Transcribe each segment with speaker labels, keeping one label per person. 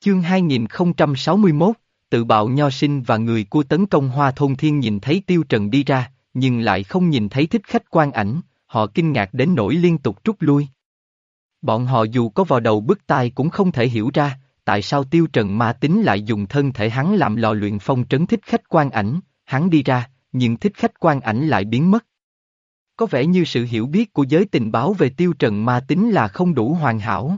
Speaker 1: Chương 2061, tự bạo nho sinh và người của tấn công hoa thôn thiên nhìn thấy tiêu trần đi ra, nhưng lại không nhìn thấy thích khách quan ảnh, họ kinh ngạc đến nỗi liên tục rút lui. Bọn họ dù có vào đầu bức tai cũng không thể hiểu ra, tại sao tiêu trần ma tính lại dùng thân thể hắn làm lò luyện phong trấn thích khách quan ảnh, hắn đi ra, nhưng thích khách quan ảnh lại biến mất. Có vẻ như sự hiểu biết của giới tình báo về tiêu trần ma tính là không đủ hoàn hảo.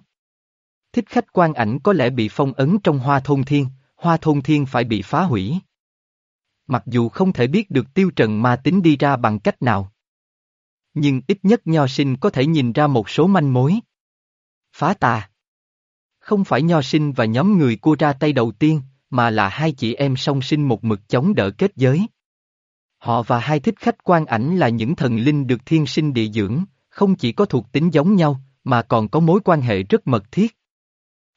Speaker 1: Thích khách quan ảnh có lẽ bị phong ấn trong hoa thôn thiên, hoa thôn thiên phải bị phá hủy. Mặc dù không thể biết được tiêu trần ma tính đi ra bằng cách nào. Nhưng ít nhất nho sinh có thể nhìn ra một số manh mối. Phá tà. Không phải nho sinh và nhóm người cua ra tay đầu tiên, mà là hai chị em song sinh một mực chống đỡ kết giới. Họ và hai thích khách quan ảnh là những thần linh được thiên sinh địa dưỡng, không chỉ có thuộc tính giống nhau, mà còn có mối quan hệ rất mật thiết.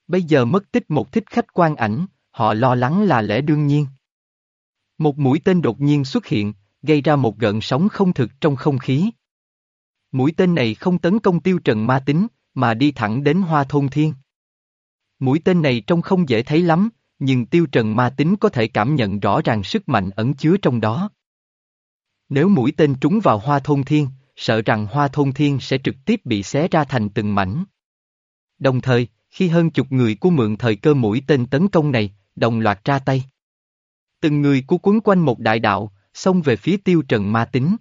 Speaker 1: Bây giờ mất tích một thích khách quan ảnh, họ lo lắng là lẽ đương nhiên. Một mũi tên đột nhiên xuất hiện, gây ra một gợn sóng không thực trong không khí. Mũi tên này không tấn công tiêu trần ma tính, mà đi thẳng đến hoa thôn thiên. Mũi tên này trông không dễ thấy lắm, nhưng tiêu trần ma tính có thể cảm nhận rõ ràng sức mạnh ẩn chứa trong đó. Nếu mũi tên trúng vào hoa thôn thiên, sợ rằng hoa thôn thiên sẽ trực tiếp bị xé ra thành từng mảnh. Đồng thời, khi hơn chục người của mượn thời cơ mũi tên tấn công này, đồng loạt ra tay. Từng người của quấn quanh một đại đạo, xông về phía tiêu trần ma tính.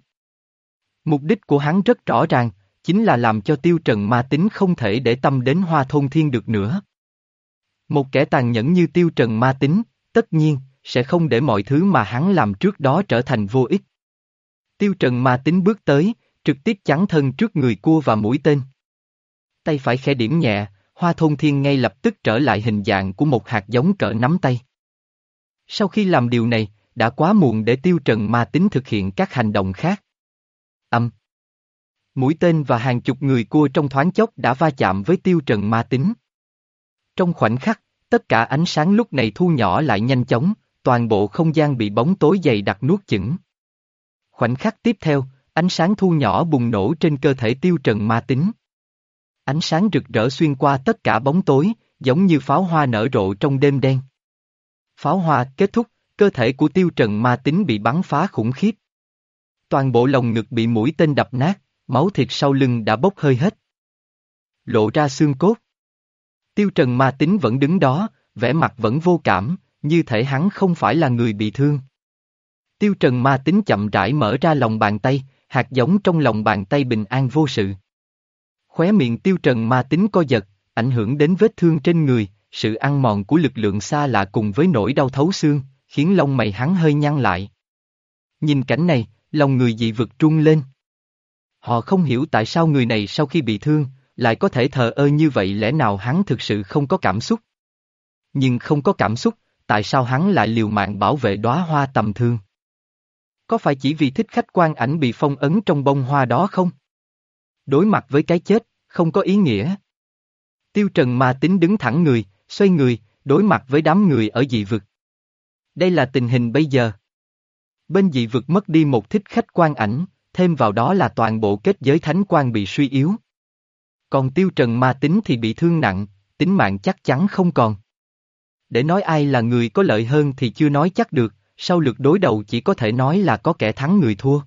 Speaker 1: Mục đích của hắn rất rõ ràng, chính là làm cho tiêu trần ma tính không thể để tâm đến hoa thôn thiên được nữa. Một kẻ tàn nhẫn như tiêu trần ma tính, tất nhiên, sẽ không để mọi thứ mà hắn làm trước đó trở thành vô ích. Tiêu trần ma tính bước tới, trực tiếp chắn thân trước người cua và mũi tên. Tay phải khẽ điểm nhẹ, hoa thôn thiên ngay lập tức trở lại hình dạng của một hạt giống cỡ nắm tay. Sau khi làm điều này, đã quá muộn để tiêu trần ma tính thực hiện các hành động khác. Âm. Mũi tên và hàng chục người cua trong thoáng chốc đã va chạm với tiêu trần ma tính. Trong khoảnh khắc, tất cả ánh sáng lúc này thu nhỏ lại nhanh chóng, toàn bộ không gian bị bóng tối dày đặc nuốt chửng. Khoảnh khắc tiếp theo, ánh sáng thu nhỏ bùng nổ trên cơ thể tiêu trần ma tính. Ánh sáng rực rỡ xuyên qua tất cả bóng tối, giống như pháo hoa nở rộ trong đêm đen. Pháo hoa kết thúc, cơ thể của tiêu trần ma tính bị bắn phá khủng khiếp. Toàn bộ lồng ngực bị mũi tên đập nát, máu thịt sau lưng đã bốc hơi hết. Lộ ra xương cốt. Tiêu trần ma tính vẫn đứng đó, vẻ mặt vẫn vô cảm, như thể hắn không phải là người bị thương. Tiêu trần ma tính chậm rãi mở ra lòng bàn tay, hạt giống trong lòng bàn tay bình an vô sự. Khóe miệng tiêu trần ma tính co giật, ảnh hưởng đến vết thương trên người, sự ăn mòn của lực lượng xa lạ cùng với nỗi đau thấu xương, khiến lông mày hắn hơi nhăn lại. Nhìn cảnh này, lòng người dị vực trung lên. Họ không hiểu tại sao người này sau khi bị thương, lại có thể thờ ơ như vậy lẽ nào hắn thực sự không có cảm xúc. Nhưng không có cảm xúc, tại sao hắn lại liều mạng bảo vệ đóa hoa tầm thương? Có phải chỉ vì thích khách quan ảnh bị phong ấn trong bông hoa đó không? Đối mặt với cái chết, không có ý nghĩa. Tiêu Trần ma tính đứng thẳng người, xoay người, đối mặt với đám người ở dị vực. Đây là tình hình bây giờ. Bên dị vực mất đi một thích khách quan ảnh, thêm vào đó là toàn bộ kết giới thánh quan bị suy yếu. Còn tiêu trần ma tính thì bị thương nặng, tính mạng chắc chắn không còn. Để nói ai là người có lợi hơn thì chưa nói chắc được, sau lượt đối đầu chỉ có thể nói là có kẻ thắng người thua.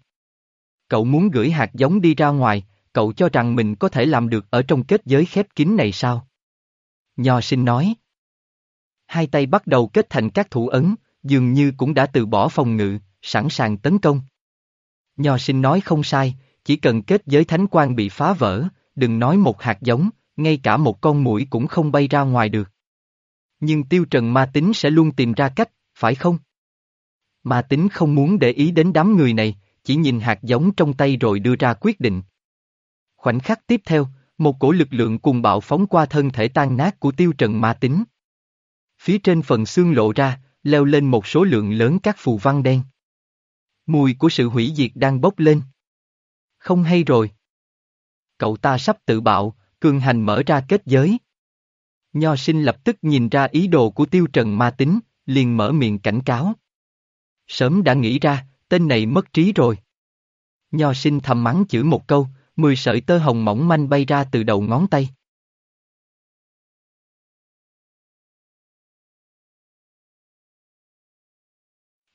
Speaker 1: Cậu muốn gửi hạt giống đi ra ngoài, cậu cho rằng mình có thể làm được ở trong kết giới khép kín này sao? Nho sinh nói. Hai tay bắt đầu kết thành các thủ ấn, dường như cũng đã từ bỏ phòng ngự, sẵn sàng tấn công. Nho sinh nói không sai, chỉ cần kết giới thánh quan bị phá vỡ, đừng nói một hạt giống, ngay cả một con mũi cũng không bay ra ngoài được. Nhưng tiêu trần ma tính sẽ luôn tìm ra cách, phải không? Ma tính không muốn để ý đến đám người này, chỉ nhìn hạt giống trong tay rồi đưa ra quyết định. Khoảnh khắc tiếp theo, một cổ lực lượng cùng bạo phóng qua thân thể tan nát của tiêu trần ma tính. Phía trên phần xương lộ ra, leo lên một số lượng lớn các phù văn đen. Mùi của sự hủy diệt đang bốc lên. Không hay rồi. Cậu ta sắp tự bạo, cường hành mở ra kết giới. Nho sinh lập tức nhìn ra ý đồ của tiêu trần ma tính, liền mở miệng cảnh cáo. Sớm đã nghĩ ra, tên này mất trí rồi. Nho sinh thầm mắng chửi một câu, mười sợi tơ hồng mỏng manh bay ra từ đầu ngón tay.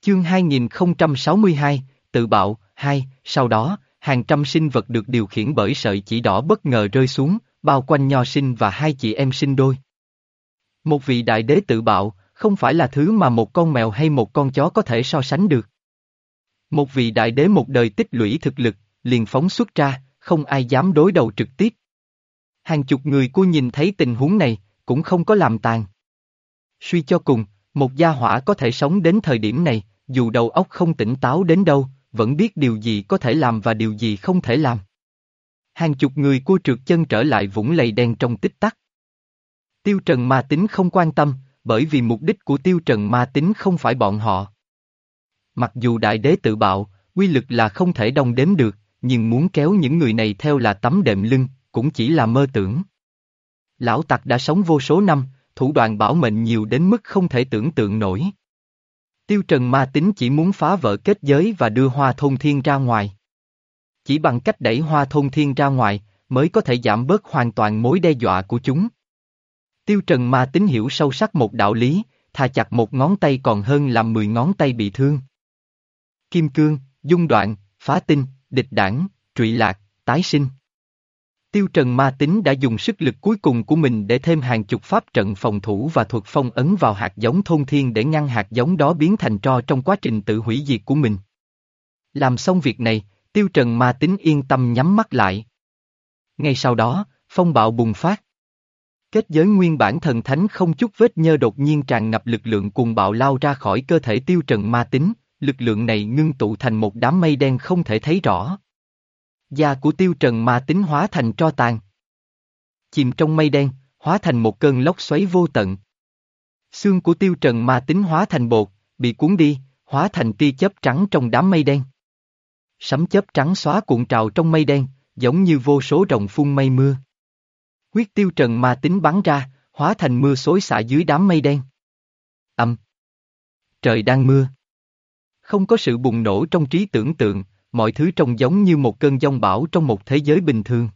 Speaker 1: Chương 2062, Tự bạo, 2, sau đó, hàng trăm sinh vật được điều khiển bởi sợi chỉ đỏ bất ngờ rơi xuống, bao quanh nho sinh và hai chị em sinh đôi. Một vị đại đế tự bạo, không phải là thứ mà một con mèo hay một con chó có thể so sánh được. Một vị đại đế một đời tích lũy thực lực, liền phóng xuất ra, không ai dám đối đầu trực tiếp. Hàng chục người cô nhìn thấy tình huống này, cũng không có làm tàn. Suy cho cùng, một gia hỏa có thể sống đến thời điểm này, dù đầu óc không tỉnh táo đến đâu, vẫn biết điều gì có thể làm và điều gì không thể làm. Hàng chục người cua trượt chân trở lại vũng lầy đen trong tích tắc. Tiêu Trần ma tính không quan tâm, bởi vì mục đích của Tiêu Trần ma tính không phải bọn họ. Mặc dù đại đế tự bạo, quy lực là không thể đồng đếm được, nhưng muốn kéo những người này theo là tấm đệm lưng, cũng chỉ là mơ tưởng. Lão tặc đã sống vô số năm, thủ đoạn bảo mệnh nhiều đến mức không thể tưởng tượng nổi. Tiêu Trần ma tính chỉ muốn phá vỡ kết giới và đưa hoa thôn thiên ra ngoài. Chỉ bằng cách đẩy hoa thôn thiên ra ngoài, mới có thể giảm bớt hoàn toàn mối đe dọa của chúng. Tiêu Trần ma tính hiểu sâu sắc một đạo lý, thà chặt một ngón tay còn hơn làm mười ngón tay bị thương. Kim cương, dung đoạn, phá tinh, địch đảng, trụy lạc, tái sinh. Tiêu Trần ma tính đã dùng sức lực cuối cùng của mình để thêm hàng chục pháp trận phòng thủ và thuật phong ấn vào hạt giống thôn thiên để ngăn hạt giống đó biến thành tro trong quá trình tự hủy diệt của mình. Làm xong việc này, Tiêu Trần ma tính yên tâm nhắm mắt lại. Ngay sau đó, phong bạo bùng phát. Kết giới nguyên bản thần thánh không chút vết nhơ đột nhiên tràn ngập lực lượng cuồng bạo lao ra khỏi cơ thể Tiêu Trần ma tính, lực lượng này ngưng tụ thành một đám mây đen không thể thấy rõ. Da của tiêu trần ma tính hóa thành tro tàn. Chìm trong mây đen, hóa thành một cơn lốc xoáy vô tận. Xương của tiêu trần ma tính hóa thành bột, bị cuốn đi, hóa thành tia chớp trắng trong đám mây đen. Sấm chớp trắng xóa cuộn trào trong mây đen, giống như vô số rồng phun mây mưa. Huyết tiêu trần ma tính bắn ra, hóa thành mưa xối xả dưới đám mây đen. Âm. Trời đang mưa. Không có sự bùng nổ trong trí tưởng tượng, mọi thứ trông giống như một cơn giông bão trong một thế giới bình thường.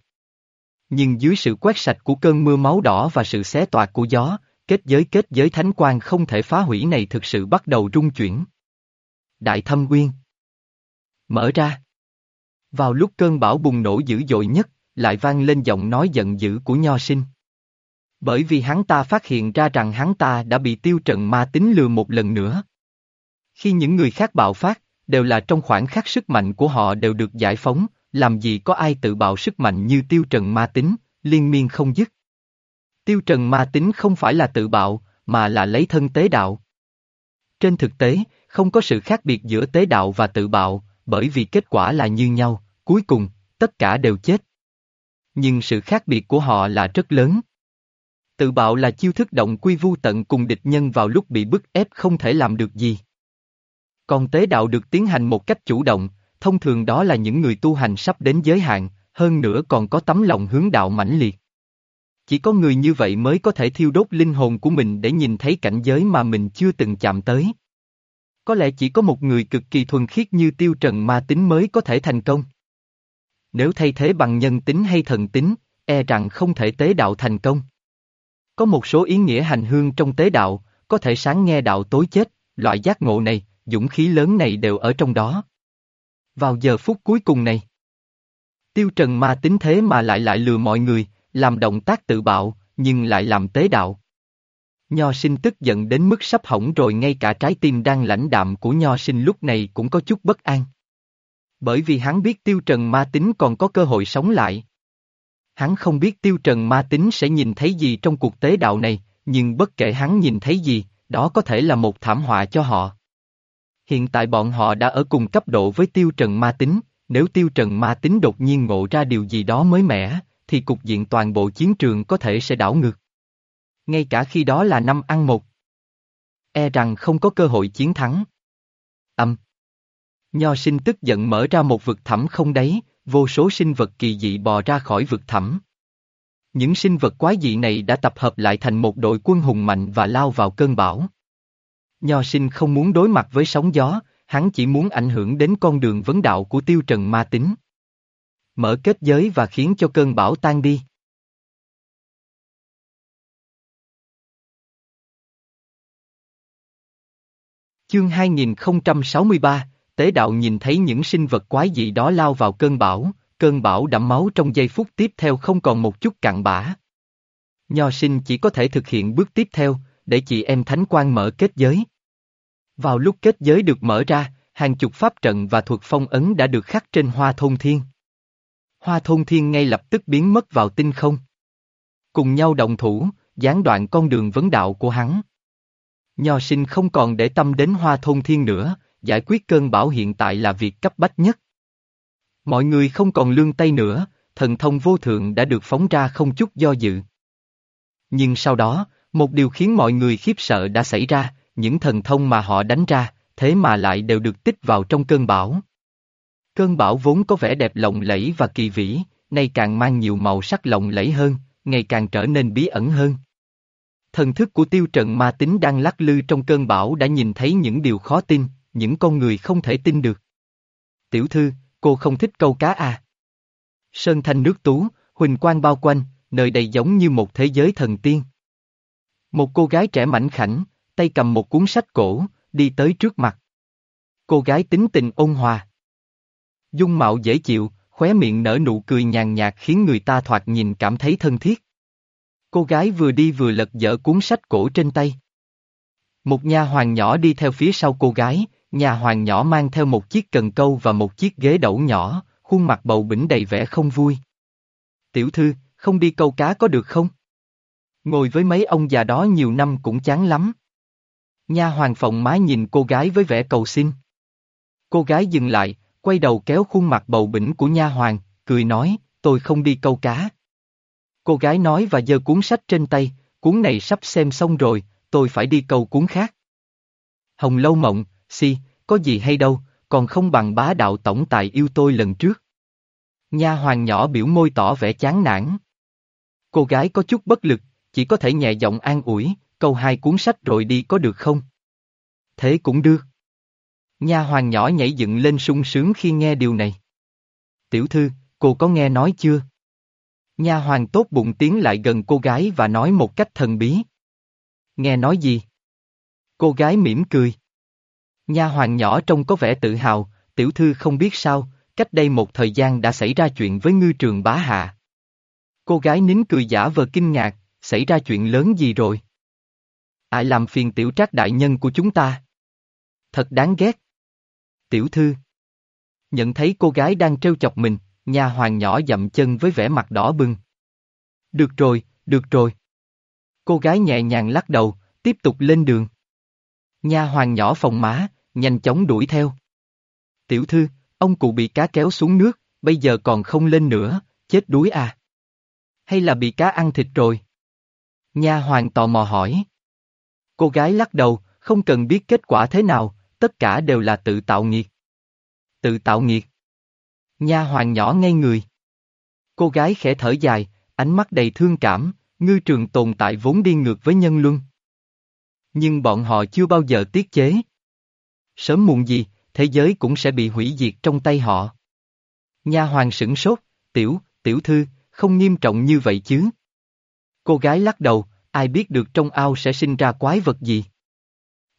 Speaker 1: Nhưng dưới sự quét sạch của cơn mưa máu đỏ và sự xé toạc của gió, kết giới kết giới thánh quan không thể phá hủy này thực sự bắt đầu rung chuyển. Đại thâm quyên Mở ra Vào lúc cơn bão bùng nổ dữ dội nhất, lại vang lên giọng nói giận dữ của Nho Sinh. Bởi vì hắn ta phát hiện ra rằng hắn ta đã bị tiêu trận ma tính lừa một lần nữa. Khi những người khác bạo phát, đều là trong khoảng khắc sức mạnh của họ đều được giải phóng, làm gì có ai tự bạo sức mạnh như tiêu trần ma tính, liên miên không dứt. Tiêu trần ma tính không phải là tự bạo, mà là lấy thân tế đạo. Trên thực tế, không có sự khác biệt giữa tế đạo và tự bạo, bởi vì kết quả là như nhau, cuối cùng, tất cả đều chết. Nhưng sự khác biệt của họ là rất lớn. Tự bạo là chiêu thức động quy vu tận cùng địch nhân vào lúc bị bức ép không thể làm được gì. Còn tế đạo được tiến hành một cách chủ động, thông thường đó là những người tu hành sắp đến giới hạn, hơn nữa còn có tấm lòng hướng đạo mãnh liệt. Chỉ có người như vậy mới có thể thiêu đốt linh hồn của mình để nhìn thấy cảnh giới mà mình chưa từng chạm tới. Có lẽ chỉ có một người cực kỳ thuần khiết như tiêu trần ma tính mới có thể thành công. Nếu thay thế bằng nhân tính hay thần tính, e rằng không thể tế đạo thành công. Có một số ý nghĩa hành hương trong tế đạo, có thể sáng nghe đạo tối chết, loại giác ngộ này, dũng khí lớn này đều ở trong đó. Vào giờ phút cuối cùng này, Tiêu Trần ma tính thế mà lại lại lừa mọi người, làm động tác tự bạo, nhưng lại làm tế đạo. Nho sinh tức giận đến mức sắp hỏng rồi ngay cả trái tim đang lãnh đạm của nho sinh lúc này cũng có chút bất an. Bởi vì hắn biết tiêu trần ma tính còn có cơ hội sống lại. Hắn không biết tiêu trần ma tính sẽ nhìn thấy gì trong cuộc tế đạo này, nhưng bất kể hắn nhìn thấy gì, đó có thể là một thảm họa cho họ. Hiện tại bọn họ đã ở cùng cấp độ với tiêu trần ma tính, nếu tiêu trần ma tính đột nhiên ngộ ra điều gì đó mới mẻ, thì cục diện toàn bộ chiến trường có thể sẽ đảo ngược. Ngay cả khi đó là năm ăn một. E rằng không có cơ hội chiến thắng. Âm. Nho sinh tức giận mở ra một vực thẳm không đấy, vô số sinh vật kỳ dị bò ra khỏi vực thẳm. Những sinh vật quái dị này đã tập hợp lại thành một đội quân hùng mạnh và lao vào cơn bão. Nho sinh không muốn đối mặt với sóng gió, hắn chỉ muốn ảnh hưởng đến con đường vấn đạo của tiêu trần ma tính. Mở kết giới và khiến cho cơn bão tan đi. Chương 2063, Tế đạo nhìn thấy những sinh vật quái dị đó lao vào cơn bão, cơn bão đẫm máu trong giây phút tiếp theo không còn một chút cặn bã. Nho sinh chỉ có thể thực hiện bước tiếp theo, để chị em thánh quan mở kết giới. Vào lúc kết giới được mở ra, hàng chục pháp trận và thuật phong ấn đã được khắc trên hoa thôn thiên. Hoa thôn thiên ngay lập tức biến mất vào tinh không. Cùng nhau đồng thủ, gián đoạn con đường vấn đạo của hắn. Nho sinh không còn để tâm đến hoa thôn thiên nữa, giải quyết cơn bão hiện tại là việc cấp bách nhất. Mọi người không còn lương tay nữa, thần thông vô thượng đã được phóng ra không chút do dự. Nhưng sau đó, một điều khiến mọi người khiếp sợ đã xảy ra, những thần thông mà họ đánh ra, thế mà lại đều được tích vào trong cơn bão. Cơn bão vốn có vẻ đẹp lộng lẫy và kỳ vĩ, nay càng mang nhiều màu sắc lộng lẫy hơn, ngày càng trở nên bí ẩn hơn. Thần thức của tiêu trận ma tính đang lắc lư trong cơn bão đã nhìn thấy những điều khó tin, những con người không thể tin được. Tiểu thư, cô không thích câu cá à? Sơn thanh nước tú, huỳnh quang bao quanh, nơi đây giống như một thế giới thần tiên. Một cô gái trẻ mảnh khảnh, tay cầm một cuốn sách cổ, đi tới trước mặt. Cô gái tính tình ôn hòa. Dung mạo dễ chịu, khóe miệng nở nụ cười nhàn nhạt khiến người ta thoạt nhìn cảm thấy thân thiết. Cô gái vừa đi vừa lật dở cuốn sách cổ trên tay. Một nha hoàng nhỏ đi theo phía sau cô gái, nhà hoàng nhỏ mang theo một chiếc cần câu và một chiếc ghế đẩu nhỏ, khuôn mặt bầu bỉnh đầy vẻ không vui. Tiểu thư, không đi câu cá có được không? Ngồi với mấy ông già đó nhiều năm cũng chán lắm. Nha hoàng phòng mái nhìn cô gái với vẻ cầu xin. Cô gái dừng lại, quay đầu kéo khuôn mặt bầu bỉnh của nha hoàng, cười nói, tôi không đi câu cá. Cô gái nói và giơ cuốn sách trên tay, cuốn này sắp xem xong rồi, tôi phải đi câu cuốn khác. Hồng Lâu Mộng, si, có gì hay đâu, còn không bằng bá đạo tổng tài yêu tôi lần trước. Nha hoàng nhỏ biểu môi tỏ vẻ chán nản. Cô gái có chút bất lực, chỉ có thể nhẹ giọng an ủi, câu hai cuốn sách rồi đi có được không? Thế cũng được. Nha hoàng nhỏ nhảy dựng lên sung sướng khi nghe điều này. Tiểu thư, cô có nghe nói chưa? Nha hoàng tốt bụng tiến lại gần cô gái và nói một cách thần bí. Nghe nói gì? Cô gái mỉm cười. Nha hoàng nhỏ trông có vẻ tự hào, tiểu thư không biết sao, cách đây một thời gian đã xảy ra chuyện với ngư trường bá hạ. Cô gái nín cười giả vờ kinh ngạc, xảy ra chuyện lớn gì rồi? Ai làm phiền tiểu trác đại nhân của chúng ta? Thật đáng ghét. Tiểu thư. Nhận thấy cô gái đang trêu chọc mình, nhà hoàng nhỏ dậm chân với vẻ mặt đỏ bừng. Được rồi, được rồi. Cô gái nhẹ nhàng lắc đầu, tiếp tục lên đường. Nha hoàng nhỏ phòng má, nhanh chóng đuổi theo. Tiểu thư, ông cụ bị cá kéo xuống nước, bây giờ còn không lên nữa, chết đuối à? Hay là bị cá ăn thịt rồi? Nha hoàng tò mò hỏi. Cô gái lắc đầu, không cần biết kết quả thế nào, tất cả đều là tự tạo nghiệt. Tự tạo nghiệt. Nha hoàng nhỏ ngay người. Cô gái khẽ thở dài, ánh mắt đầy thương cảm, ngư trường tồn tại vốn đi ngược với nhân luân. Nhưng bọn họ chưa bao giờ tiết chế. Sớm muộn gì, thế giới cũng sẽ bị hủy diệt trong tay họ. Nha hoàng sửng sốt, tiểu, tiểu thư, không nghiêm trọng như vậy chứ. Cô gái lắc đầu, ai biết được trong ao sẽ sinh ra quái vật gì.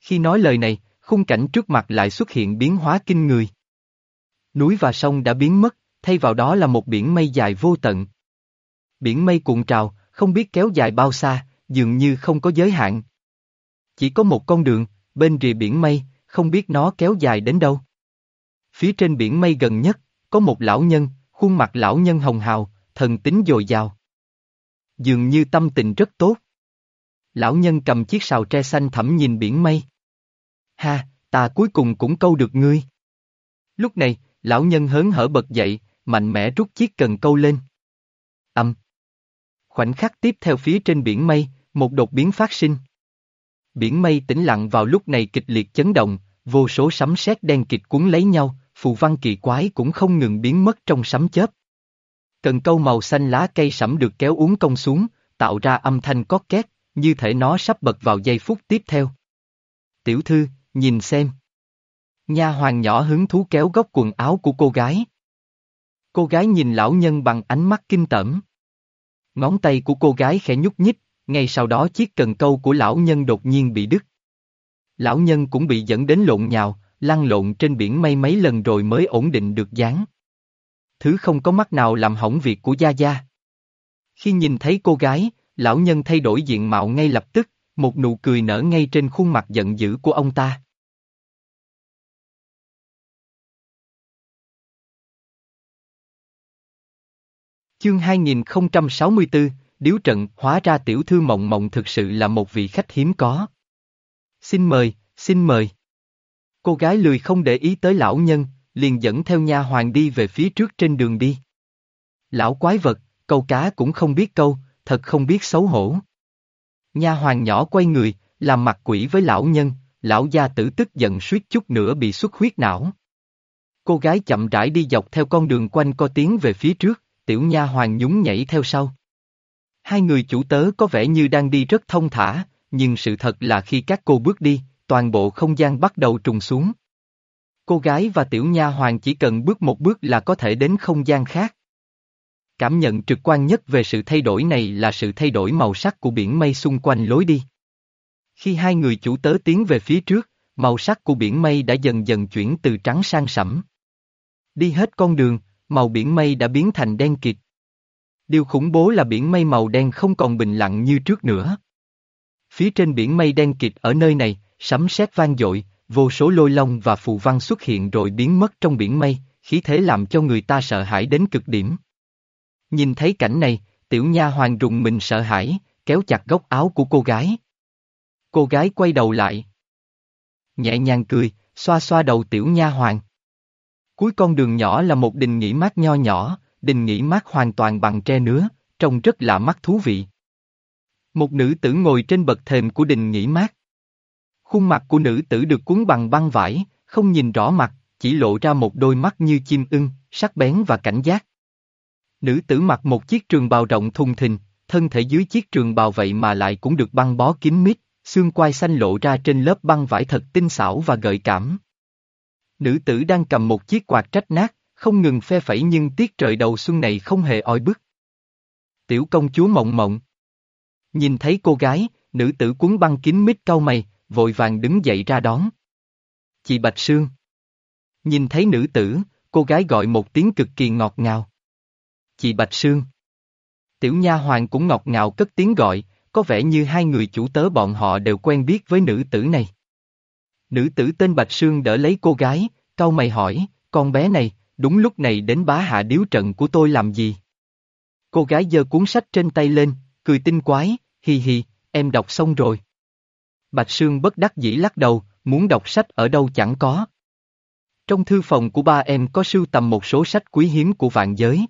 Speaker 1: Khi nói lời này, khung cảnh trước mặt lại xuất hiện biến hóa kinh người. Núi và sông đã biến mất, thay vào đó là một biển mây dài vô tận. Biển mây cuộn trào, không biết kéo dài bao xa, dường như không có giới hạn. Chỉ có một con đường, bên rìa biển mây, không biết nó kéo dài đến đâu. Phía trên biển mây gần nhất, có một lão nhân, khuôn mặt lão nhân hồng hào, thần tính dồi dào. Dường như tâm tình rất tốt. Lão nhân cầm chiếc sào tre xanh thẳm nhìn biển mây. Ha, ta cuối cùng cũng câu được ngươi. Lúc này, lão nhân hớn hở bật dậy, mạnh mẽ rút chiếc cần câu lên. Âm. Khoảnh khắc tiếp theo phía trên biển mây, một đột biến phát sinh. Biển mây tĩnh lặng vào lúc này kịch liệt chấn động, vô số sấm sét đen kịch cuốn lấy nhau, phù văn kỳ quái cũng không ngừng biến mất trong sấm chớp. Cần câu màu xanh lá cây sẫm được kéo uốn cong xuống, tạo ra âm thanh có két, như thể nó sắp bật vào giây phút tiếp theo. Tiểu thư, nhìn xem. Nha hoàng nhỏ hứng thú kéo góc quần áo của cô gái. Cô gái nhìn lão nhân bằng ánh mắt kinh tởm. Ngón tay của cô gái khẽ nhúc nhích, ngay sau đó chiếc cần câu của lão nhân đột nhiên bị đứt. Lão nhân cũng bị dẫn đến lộn nhào, lăn lộn trên biển mây mấy lần rồi mới ổn định được dáng. Thứ không có mắt nào làm hỏng việc của Gia Gia. Khi nhìn thấy cô gái, lão nhân thay đổi diện mạo ngay lập tức, một nụ cười nở ngay trên khuôn mặt giận dữ của ông ta. Chương 2064, Điếu Trận, hóa ra tiểu thư mộng mộng thực sự là một vị khách hiếm có. Xin mời, xin mời. Cô gái lười không để ý tới lão nhân, liền dẫn theo nha hoàng đi về phía trước trên đường đi. Lão quái vật, câu cá cũng không biết câu, thật không biết xấu hổ. Nha hoàng nhỏ quay người, làm mặt quỷ với lão nhân, lão gia tử tức giận suýt chút nữa bị xuất huyết não. Cô gái chậm rãi đi dọc theo con đường quanh co tiến về phía trước, tiểu nha hoàng nhún nhảy theo sau. Hai người chủ tớ có vẻ như đang đi rất thông thả, nhưng sự thật là khi các cô bước đi, toàn bộ không gian bắt đầu trùng xuống. Cô gái và tiểu nha hoàng chỉ cần bước một bước là có thể đến không gian khác. Cảm nhận trực quan nhất về sự thay đổi này là sự thay đổi màu sắc của biển mây xung quanh lối đi. Khi hai người chủ tớ tiến về phía trước, màu sắc của biển mây đã dần dần chuyển từ trắng sang sẫm. Đi hết con đường, màu biển mây đã biến thành đen kịt. Điều khủng bố là biển mây màu đen không còn bình lặng như trước nữa. Phía trên biển mây đen kịt ở nơi này, sấm sét vang dội, vô số lôi long và phù văn xuất hiện rồi biến mất trong biển mây, khí thế làm cho người ta sợ hãi đến cực điểm. Nhìn thấy cảnh này, tiểu nha hoàng rùng mình sợ hãi, kéo chặt góc áo của cô gái. Cô gái quay đầu lại. Nhẹ nhàng cười, xoa xoa đầu tiểu nha hoàng. Cuối con đường nhỏ là một đình nghỉ mát nho nhỏ, đình nghỉ mát hoàn toàn bằng tre nứa, trông rất lạ mắt thú vị. Một nữ tử ngồi trên bậc thềm của đình nghỉ mát. Khuôn mặt của nữ tử được cuốn bằng băng vải, không nhìn rõ mặt, chỉ lộ ra một đôi mắt như chim ưng, sắc bén và cảnh giác. Nữ tử mặc một chiếc trường bào rộng thùng thình, thân thể dưới chiếc trường bào vậy mà lại cũng được băng bó kín mít, xương quai xanh lộ ra trên lớp băng vải thật tinh xảo và gợi cảm. Nữ tử đang cầm một chiếc quạt trách nát, không ngừng phe phẩy nhưng tiết trời đầu xuân này không hề oi bức. Tiểu công chúa mộng mộng. Nhìn thấy cô gái, nữ tử cuốn băng kín mít cau mày, vội vàng đứng dậy ra đón. Chị Bạch Sương. Nhìn thấy nữ tử, cô gái gọi một tiếng cực kỳ ngọt ngào. Chị Bạch Sương. Tiểu Nha Hoàng cũng ngọt ngào cất tiếng gọi, có vẻ như hai người chủ tớ bọn họ đều quen biết với nữ tử này. Nữ tử tên Bạch Sương đỡ lấy cô gái, cau mày hỏi, con bé này, đúng lúc này đến bá hạ điếu trận của tôi làm gì? Cô gái giơ cuốn sách trên tay lên, cười tinh quái, hi hi, em đọc xong rồi. Bạch Sương bất đắc dĩ lắc đầu, muốn đọc sách ở đâu chẳng có. Trong thư phòng của ba em có sưu tầm một số sách quý hiếm của vạn giới.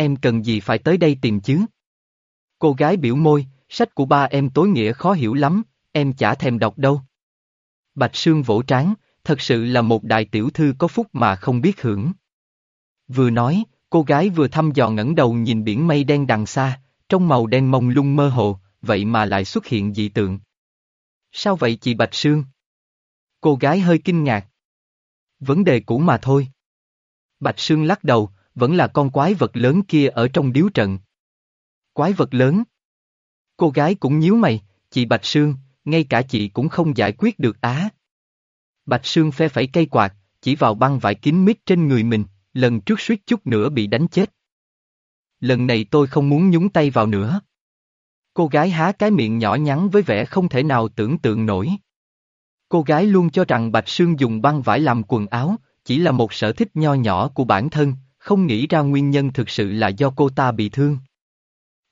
Speaker 1: Em cần gì phải tới đây tìm chứ? Cô gái biểu môi, sách của ba em tối nghĩa khó hiểu lắm, em chả thèm đọc đâu. Bạch Sương vỗ trán, thật sự là một đại tiểu thư có phúc mà không biết hưởng. Vừa nói, cô gái vừa thăm dò ngẩng đầu nhìn biển mây đen đằng xa, trong màu đen mông lung mơ hồ, vậy mà lại xuất hiện dị tượng. Sao vậy chị Bạch Sương? Cô gái hơi kinh ngạc. Vấn đề cũ mà thôi. Bạch Sương lắc đầu, vẫn là con quái vật lớn kia ở trong điếu trận. Quái vật lớn? Cô gái cũng nhíu mày, chị Bạch Sương, ngay cả chị cũng không giải quyết được á. Bạch Sương phe phẩy cây quạt, chỉ vào băng vải kín mít trên người mình, lần trước suýt chút nữa bị đánh chết. Lần này tôi không muốn nhúng tay vào nữa. Cô gái há cái miệng nhỏ nhắn với vẻ không thể nào tưởng tượng nổi. Cô gái luôn cho rằng Bạch Sương dùng băng vải làm quần áo, chỉ là một sở thích nho nhỏ của bản thân, không nghĩ ra nguyên nhân thực sự là do cô ta bị thương.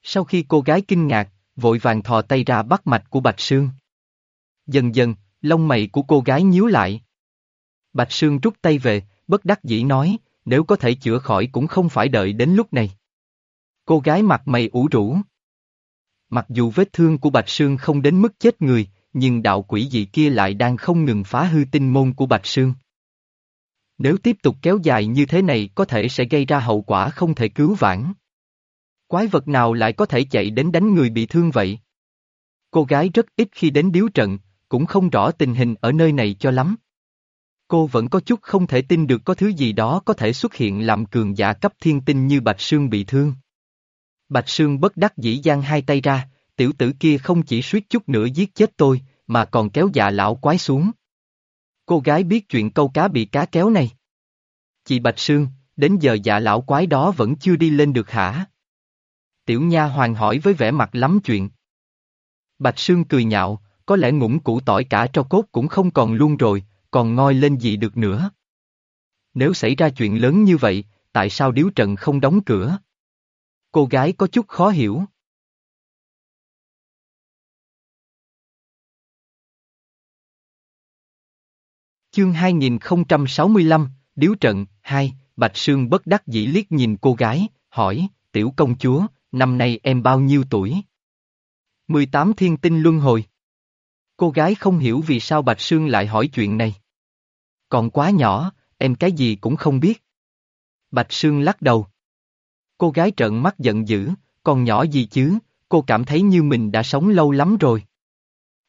Speaker 1: Sau khi cô gái kinh ngạc, vội vàng thò tay ra bắt mạch của Bạch Sương. Dần dần, lông mày của cô gái nhíu lại. Bạch Sương rút tay về, bất đắc dĩ nói, nếu có thể chữa khỏi cũng không phải đợi đến lúc này. Cô gái mặt mày ủ rũ. Mặc dù vết thương của Bạch Sương không đến mức chết người, nhưng đạo quỷ dị kia lại đang không ngừng phá hư tinh môn của Bạch Sương. Nếu tiếp tục kéo dài như thế này có thể sẽ gây ra hậu quả không thể cứu vãn. Quái vật nào lại có thể chạy đến đánh người bị thương vậy? Cô gái rất ít khi đến điếu trận, cũng không rõ tình hình ở nơi này cho lắm. Cô vẫn có chút không thể tin được có thứ gì đó có thể xuất hiện làm cường giả cấp thiên tinh như Bạch Sương bị thương. Bạch Sương bất đắc dĩ giang hai tay ra, tiểu tử kia không chỉ suýt chút nữa giết chết tôi, mà còn kéo dạ lão quái xuống. Cô gái biết chuyện câu cá bị cá kéo này. Chị Bạch Sương, đến giờ dạ lão quái đó vẫn chưa đi lên được hả? Tiểu Nha hoàng hỏi với vẻ mặt lắm chuyện. Bạch Sương cười nhạo, có lẽ ngủng củ tỏi cả cho cốt cũng không còn luôn rồi, còn ngoi lên gì được nữa. Nếu xảy ra chuyện lớn như vậy, tại sao điếu trận không đóng cửa? Cô gái có chút khó hiểu. Chương 2065, Điếu trận, 2, Bạch Sương bất đắc dĩ liếc nhìn cô gái, hỏi, tiểu công chúa, năm nay em bao nhiêu tuổi? 18 thiên tinh luân hồi. Cô gái không hiểu vì sao Bạch Sương lại hỏi chuyện này. Còn quá nhỏ, em cái gì cũng không biết. Bạch Sương lắc đầu. Cô gái trợn mắt giận dữ, còn nhỏ gì chứ, cô cảm thấy như mình đã sống lâu lắm rồi.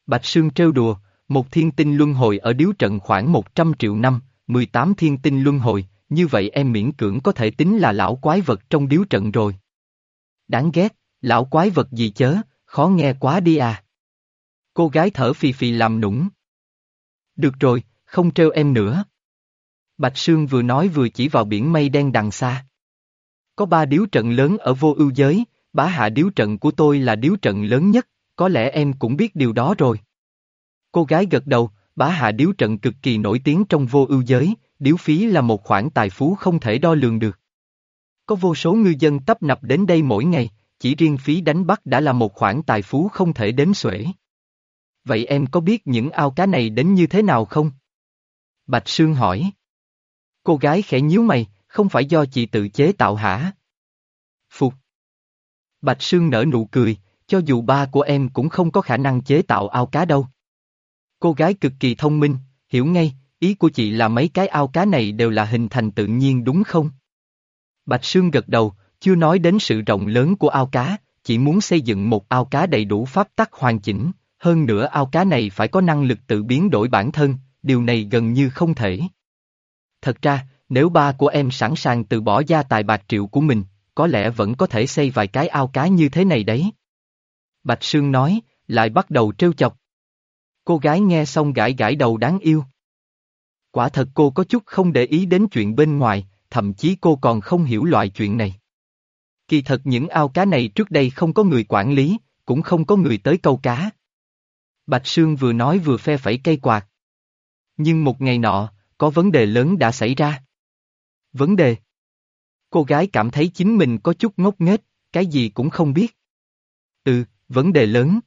Speaker 1: Bạch Sương trêu đùa, một thiên tinh luân hồi ở điếu trận khoảng 100 triệu năm, 18 thiên tinh luân hồi, như vậy em miễn cưỡng có thể tính là lão quái vật trong điếu trận rồi. Đáng ghét, lão quái vật gì chớ, khó nghe quá đi à. Cô gái thở phì phì làm nũng. Được rồi, không trêu em nữa. Bạch Sương vừa nói vừa chỉ vào biển mây đen đằng xa. Có ba điếu trận lớn ở vô ưu giới, bá hạ điếu trận của tôi là điếu trận lớn nhất, có lẽ em cũng biết điều đó rồi. Cô gái gật đầu, bá hạ điếu trận cực kỳ nổi tiếng trong vô ưu giới, điếu phí là một khoản tài phú không thể đo lường được. Có vô số ngư dân tấp nập đến đây mỗi ngày, chỉ riêng phí đánh bắt đã là một khoản tài phú không thể đếm xuể. Vậy em có biết những ao cá này đến như thế nào không? Bạch Sương hỏi. Cô gái khẽ nhíu mày, không phải do chị tự chế tạo hả? Phục. Bạch Sương nở nụ cười, cho dù ba của em cũng không có khả năng chế tạo ao cá đâu. Cô gái cực kỳ thông minh, hiểu ngay, ý của chị là mấy cái ao cá này đều là hình thành tự nhiên đúng không? Bạch Sương gật đầu, chưa nói đến sự rộng lớn của ao cá, chỉ muốn xây dựng một ao cá đầy đủ pháp tắc hoàn chỉnh, hơn nữa ao cá này phải có năng lực tự biến đổi bản thân, điều này gần như không thể. Thật ra, nếu ba của em sẵn sàng từ bỏ gia tài bạc triệu của mình, có lẽ vẫn có thể xây vài cái ao cá như thế này đấy. Bạch Sương nói, lại bắt đầu trêu chọc. Cô gái nghe xong gãi gãi đầu đáng yêu. Quả thật cô có chút không để ý đến chuyện bên ngoài, thậm chí cô còn không hiểu loại chuyện này. Kỳ thật những ao cá này trước đây không có người quản lý, cũng không có người tới câu cá. Bạch Sương vừa nói vừa phe phẩy cây quạt. Nhưng một ngày nọ, có vấn đề lớn đã xảy ra. Vấn đề? Cô gái cảm thấy chính mình có chút ngốc nghếch, cái gì cũng không biết. Ừ, vấn đề lớn.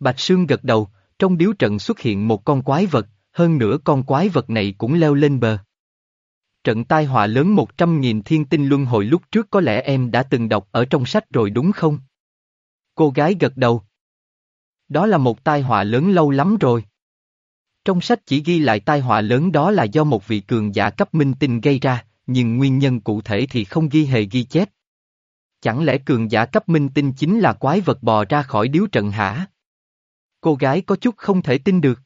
Speaker 1: Bạch Sương gật đầu, trong điếu trận xuất hiện một con quái vật, hơn nữa con quái vật này cũng leo lên bờ. Trận tai họa lớn một trăm nghìn thiên tinh luân hồi lúc trước có lẽ em đã từng đọc ở trong sách rồi đúng không? Cô gái gật đầu. Đó là một tai họa lớn lâu lắm rồi. Trong sách chỉ ghi lại tai họa lớn đó là do một vị cường giả cấp minh tinh gây ra, nhưng nguyên nhân cụ thể thì không ghi hề ghi chép. Chẳng lẽ cường giả cấp minh tinh chính là quái vật bò ra khỏi điếu trận hả? Cô gái có chút không thể tin được.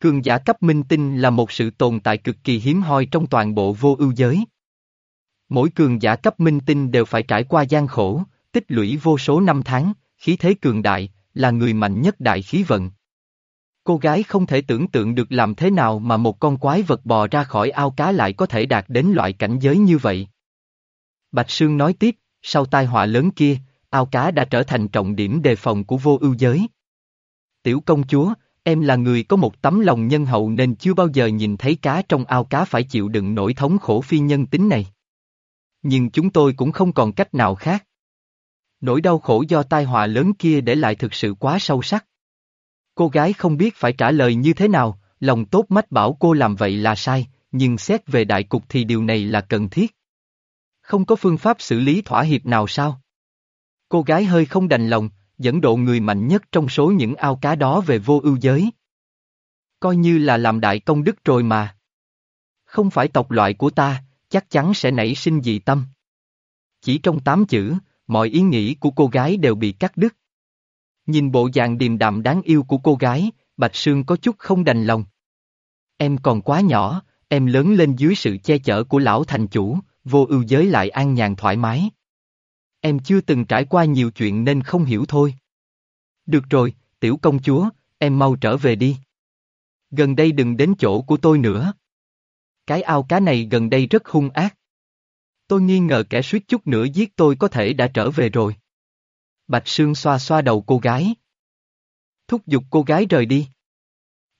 Speaker 1: Cường giả cấp minh tinh là một sự tồn tại cực kỳ hiếm hoi trong toàn bộ vô ưu giới. Mỗi cường giả cấp minh tinh đều phải trải qua gian khổ, tích lũy vô số năm tháng, khí thế cường đại, là người mạnh nhất đại khí vận. Cô gái không thể tưởng tượng được làm thế nào mà một con quái vật bò ra khỏi ao cá lại có thể đạt đến loại cảnh giới như vậy. Bạch Sương nói tiếp, sau tai họa lớn kia, ao cá đã trở thành trọng điểm đề phòng của vô ưu giới. Tiểu công chúa, em là người có một tấm lòng nhân hậu nên chưa bao giờ nhìn thấy cá trong ao cá phải chịu đựng nỗi thống khổ phi nhân tính này. Nhưng chúng tôi cũng không còn cách nào khác. Nỗi đau khổ do tai họa lớn kia để lại thực sự quá sâu sắc. Cô gái không biết phải trả lời như thế nào, lòng tốt mách bảo cô làm vậy là sai, nhưng xét về đại cục thì điều này là cần thiết. Không có phương pháp xử lý thỏa hiệp nào sao? Cô gái hơi không đành lòng, dẫn độ người mạnh nhất trong số những ao cá đó về vô ưu giới. Coi như là làm đại công đức rồi mà. Không phải tộc loại của ta, chắc chắn sẽ nảy sinh dị tâm. Chỉ trong tám chữ, mọi ý nghĩ của cô gái đều bị cắt đứt. Nhìn bộ dạng điềm đạm đáng yêu của cô gái, Bạch Sương có chút không đành lòng. Em còn quá nhỏ, em lớn lên dưới sự che chở của lão thành chủ, vô ưu giới lại an nhàn thoải mái. Em chưa từng trải qua nhiều chuyện nên không hiểu thôi. Được rồi, tiểu công chúa, em mau trở về đi. Gần đây đừng đến chỗ của tôi nữa. Cái ao cá này gần đây rất hung ác. Tôi nghi ngờ kẻ suýt chút nữa giết tôi có thể đã trở về rồi. Bạch Sương xoa xoa đầu cô gái. Thúc giục cô gái rời đi.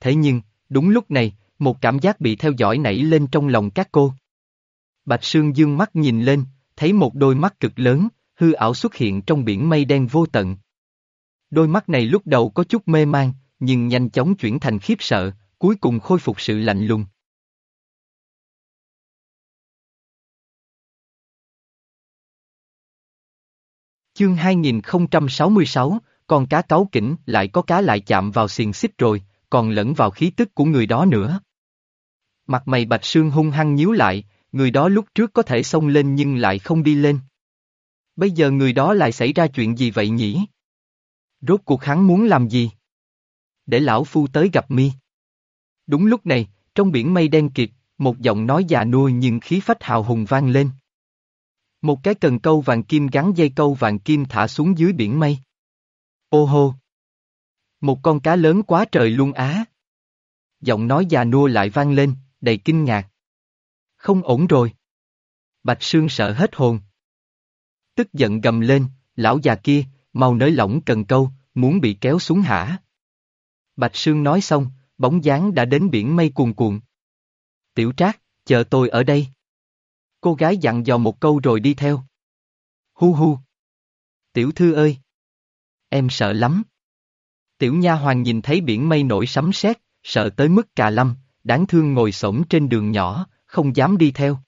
Speaker 1: Thế nhưng, đúng lúc này, một cảm giác bị theo dõi nảy lên trong lòng các cô. Bạch Sương dương mắt nhìn lên, thấy một đôi mắt cực lớn, hư ảo xuất hiện trong biển mây đen vô tận. Đôi mắt này lúc đầu có chút mê man, nhưng nhanh chóng chuyển thành khiếp sợ, cuối cùng khôi phục sự lạnh lùng. Chương 2066, con cá cáu kỉnh lại có cá lại chạm vào xiềng xích rồi, còn lẫn vào khí tức của người đó nữa. Mặt mày bạch sương hung hăng nhíu lại, người đó lúc trước có thể xông lên nhưng lại không đi lên. Bây giờ người đó lại xảy ra chuyện gì vậy nhỉ? Rốt cuộc hắn muốn làm gì? Để lão phu tới gặp mi. Đúng lúc này, trong biển mây đen kịt, một giọng nói già nuôi nhưng khí phách hào hùng vang lên. Một cái cần câu vàng kim gắn dây câu vàng kim thả xuống dưới biển mây. Ô hô! Một con cá lớn quá trời luôn á. Giọng nói già nua lại vang lên, đầy kinh ngạc. Không ổn rồi. Bạch Sương sợ hết hồn. Tức giận gầm lên, lão già kia, mau nới lỏng cần câu, muốn bị kéo xuống hả? Bạch Sương nói xong, bóng dáng đã đến biển mây cuồn cuộn. Tiểu Trác, chờ tôi ở đây. Cô gái dặn dò một câu rồi đi theo. Hu hu. Tiểu thư ơi. Em sợ lắm. Tiểu nha hoàng nhìn thấy biển mây nổi sấm sét, sợ tới mức cà lâm, đáng thương ngồi xổm trên đường nhỏ, không dám đi theo.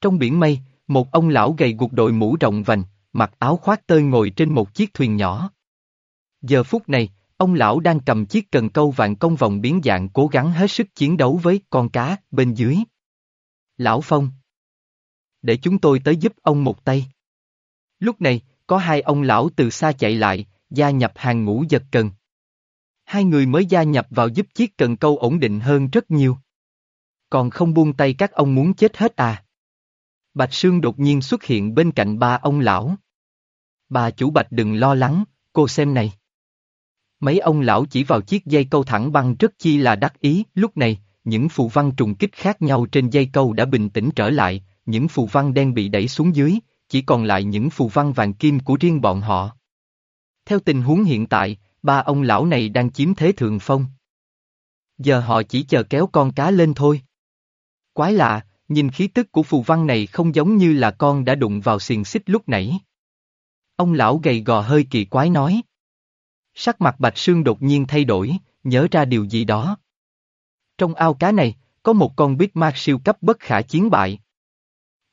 Speaker 1: Trong biển mây, một ông lão gầy guộc đội mũ rộng vành, mặc áo khoác tơi ngồi trên một chiếc thuyền nhỏ. Giờ phút này, ông lão đang cầm chiếc cần câu vàng công vòng biến dạng cố gắng hết sức chiến đấu với con cá bên dưới. Lão Phong Để chúng tôi tới giúp ông một tay. Lúc này, có hai ông lão từ xa chạy lại, gia nhập hàng ngũ giật cần. Hai người mới gia nhập vào giúp chiếc cần câu ổn định hơn rất nhiều. Còn không buông tay các ông muốn chết hết à? Bạch Sương đột nhiên xuất hiện bên cạnh ba ông lão. Bà chủ Bạch đừng lo lắng, cô xem này. Mấy ông lão chỉ vào chiếc dây câu thẳng băng rất chi là đắc ý, lúc này, những phù văn trùng kích khác nhau trên dây câu đã bình tĩnh trở lại, những phù văn đen bị đẩy xuống dưới, chỉ còn lại những phù văn vàng kim của riêng bọn họ. Theo tình huống hiện tại, ba ông lão này đang chiếm thế thượng phong. Giờ họ chỉ chờ kéo con cá lên thôi. Quái lạ, nhìn khí tức của phù văn này không giống như là con đã đụng vào xiềng xích lúc nãy. Ông lão gầy gò hơi kỳ quái nói. Sắc mặt Bạch Sương đột nhiên thay đổi, nhớ ra điều gì đó. Trong ao cá này, có một con bít ma siêu cấp bất khả chiến bại.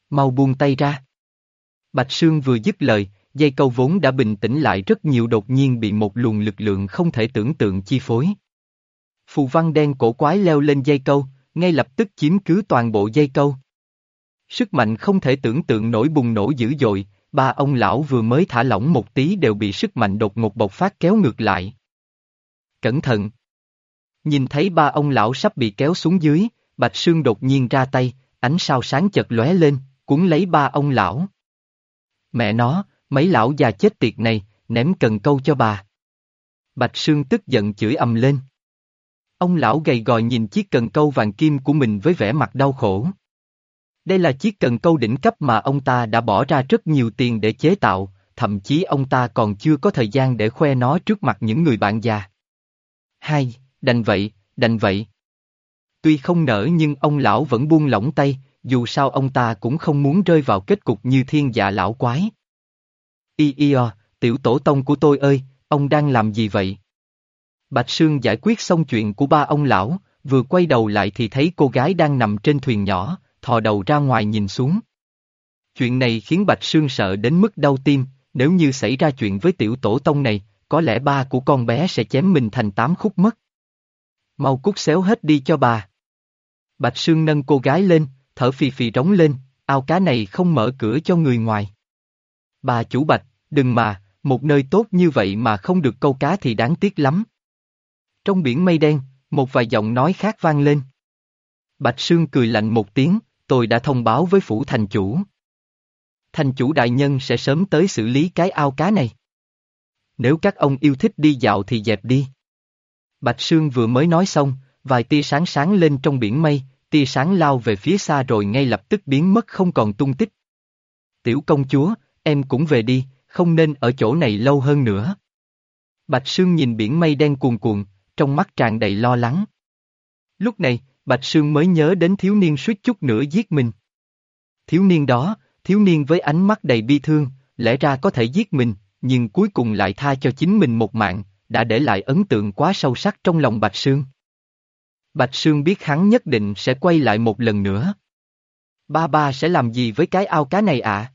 Speaker 1: Mau buông tay ra. Bạch Sương vừa dứt lời, dây câu vốn đã bình tĩnh lại rất nhiều đột nhiên bị một luồng lực lượng không thể tưởng tượng chi phối. Phù văn đen cổ quái leo lên dây câu, ngay lập tức chiếm cứ toàn bộ dây câu. Sức mạnh không thể tưởng tượng nổi bùng nổ dữ dội, ba ông lão vừa mới thả lỏng một tí đều bị sức mạnh đột ngột bộc phát kéo ngược lại. Cẩn thận! Nhìn thấy ba ông lão sắp bị kéo xuống dưới, Bạch Sương đột nhiên ra tay, ánh sao sáng chật lóe lên, cuốn lấy ba ông lão. Mẹ nó, mấy lão già chết tiệt này, ném cần câu cho bà. Bạch Sương tức giận chửi ầm lên. Ông lão gầy gò nhìn chiếc cần câu vàng kim của mình với vẻ mặt đau khổ. Đây là chiếc cần câu đỉnh cấp mà ông ta đã bỏ ra rất nhiều tiền để chế tạo, thậm chí ông ta còn chưa có thời gian để khoe nó trước mặt những người bạn già. Hai, đành vậy, đành vậy. Tuy không nở nhưng ông lão vẫn buông lỏng tay, dù sao ông ta cũng không muốn rơi vào kết cục như thiên dạ lão quái. Y y ờ, tiểu tổ tông của tôi ơi, ông đang làm gì vậy? Bạch Sương giải quyết xong chuyện của ba ông lão, vừa quay đầu lại thì thấy cô gái đang nằm trên thuyền nhỏ, thò đầu ra ngoài nhìn xuống. Chuyện này khiến Bạch Sương sợ đến mức đau tim, nếu như xảy ra chuyện với tiểu tổ tông này, có lẽ ba của con bé sẽ chém mình thành tám khúc mất. Mau cút xéo hết đi cho bà. Bạch Sương nâng cô gái lên, thở phì phì rống lên, ao cá này không mở cửa cho người ngoài. Bà chủ Bạch, đừng mà, một nơi tốt như vậy mà không được câu cá thì đáng tiếc lắm. Trong biển mây đen, một vài giọng nói khác vang lên. Bạch Sương cười lạnh một tiếng, tôi đã thông báo với phủ thành chủ. Thành chủ đại nhân sẽ sớm tới xử lý cái ao cá này. Nếu các ông yêu thích đi dạo thì dẹp đi. Bạch Sương vừa mới nói xong, vài tia sáng sáng lên trong biển mây, tia sáng lao về phía xa rồi ngay lập tức biến mất không còn tung tích. Tiểu công chúa, em cũng về đi, không nên ở chỗ này lâu hơn nữa. Bạch Sương nhìn biển mây đen cuồn cuộn, trong mắt tràn đầy lo lắng. Lúc này, Bạch Sương mới nhớ đến thiếu niên suýt chút nữa giết mình. Thiếu niên đó, thiếu niên với ánh mắt đầy bi thương, lẽ ra có thể giết mình, nhưng cuối cùng lại tha cho chính mình một mạng, đã để lại ấn tượng quá sâu sắc trong lòng Bạch Sương. Bạch Sương biết hắn nhất định sẽ quay lại một lần nữa. Ba ba sẽ làm gì với cái ao cá này ạ? À?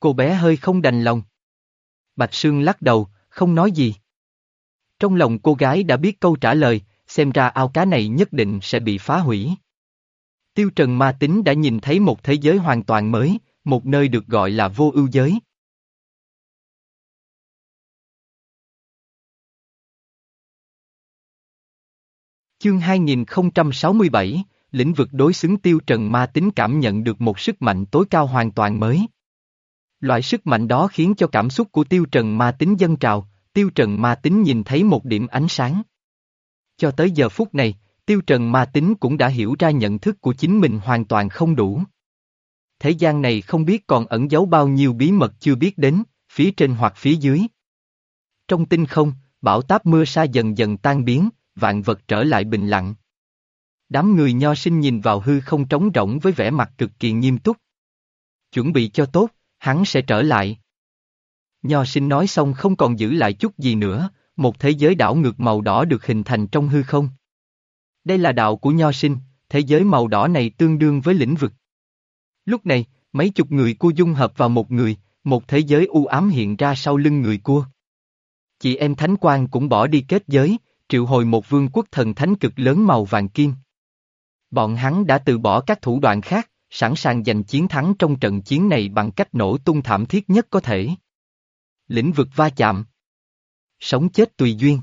Speaker 1: Cô bé hơi không đành lòng. Bạch Sương lắc đầu, không nói gì. Trong lòng cô gái đã biết câu trả lời, xem ra ao cá này nhất định sẽ bị phá hủy. Tiêu Trần Ma Tính đã nhìn thấy một thế giới hoàn toàn mới, một nơi được gọi là vô ưu giới. Chương 2067, lĩnh vực đối xứng Tiêu Trần Ma Tính cảm nhận được một sức mạnh tối cao hoàn toàn mới. Loại sức mạnh đó khiến cho cảm xúc của Tiêu Trần Ma Tính dâng trào, Tiêu Trần Ma Tính nhìn thấy một điểm ánh sáng. Cho tới giờ phút này, Tiêu Trần Ma Tính cũng đã hiểu ra nhận thức của chính mình hoàn toàn không đủ. Thế gian này không biết còn ẩn giấu bao nhiêu bí mật chưa biết đến, phía trên hoặc phía dưới. Trong tinh không, bão táp mưa sa dần dần tan biến, vạn vật trở lại bình lặng. Đám người nho sinh nhìn vào hư không trống rỗng với vẻ mặt cực kỳ nghiêm túc. Chuẩn bị cho tốt, hắn sẽ trở lại. Nho sinh nói xong không còn giữ lại chút gì nữa, một thế giới đảo ngược màu đỏ được hình thành trong hư không. Đây là đạo của Nho sinh, thế giới màu đỏ này tương đương với lĩnh vực. Lúc này, mấy chục người cua dung hợp vào một người, một thế giới u ám hiện ra sau lưng người cua. Chị em Thánh Quang cũng bỏ đi kết giới, triệu hồi một vương quốc thần thánh cực lớn màu vàng kim. Bọn hắn đã từ bỏ các thủ đoạn khác, sẵn sàng giành chiến thắng trong trận chiến này bằng cách nổ tung thảm thiết nhất có thể. Lĩnh vực va chạm. Sống chết tùy duyên.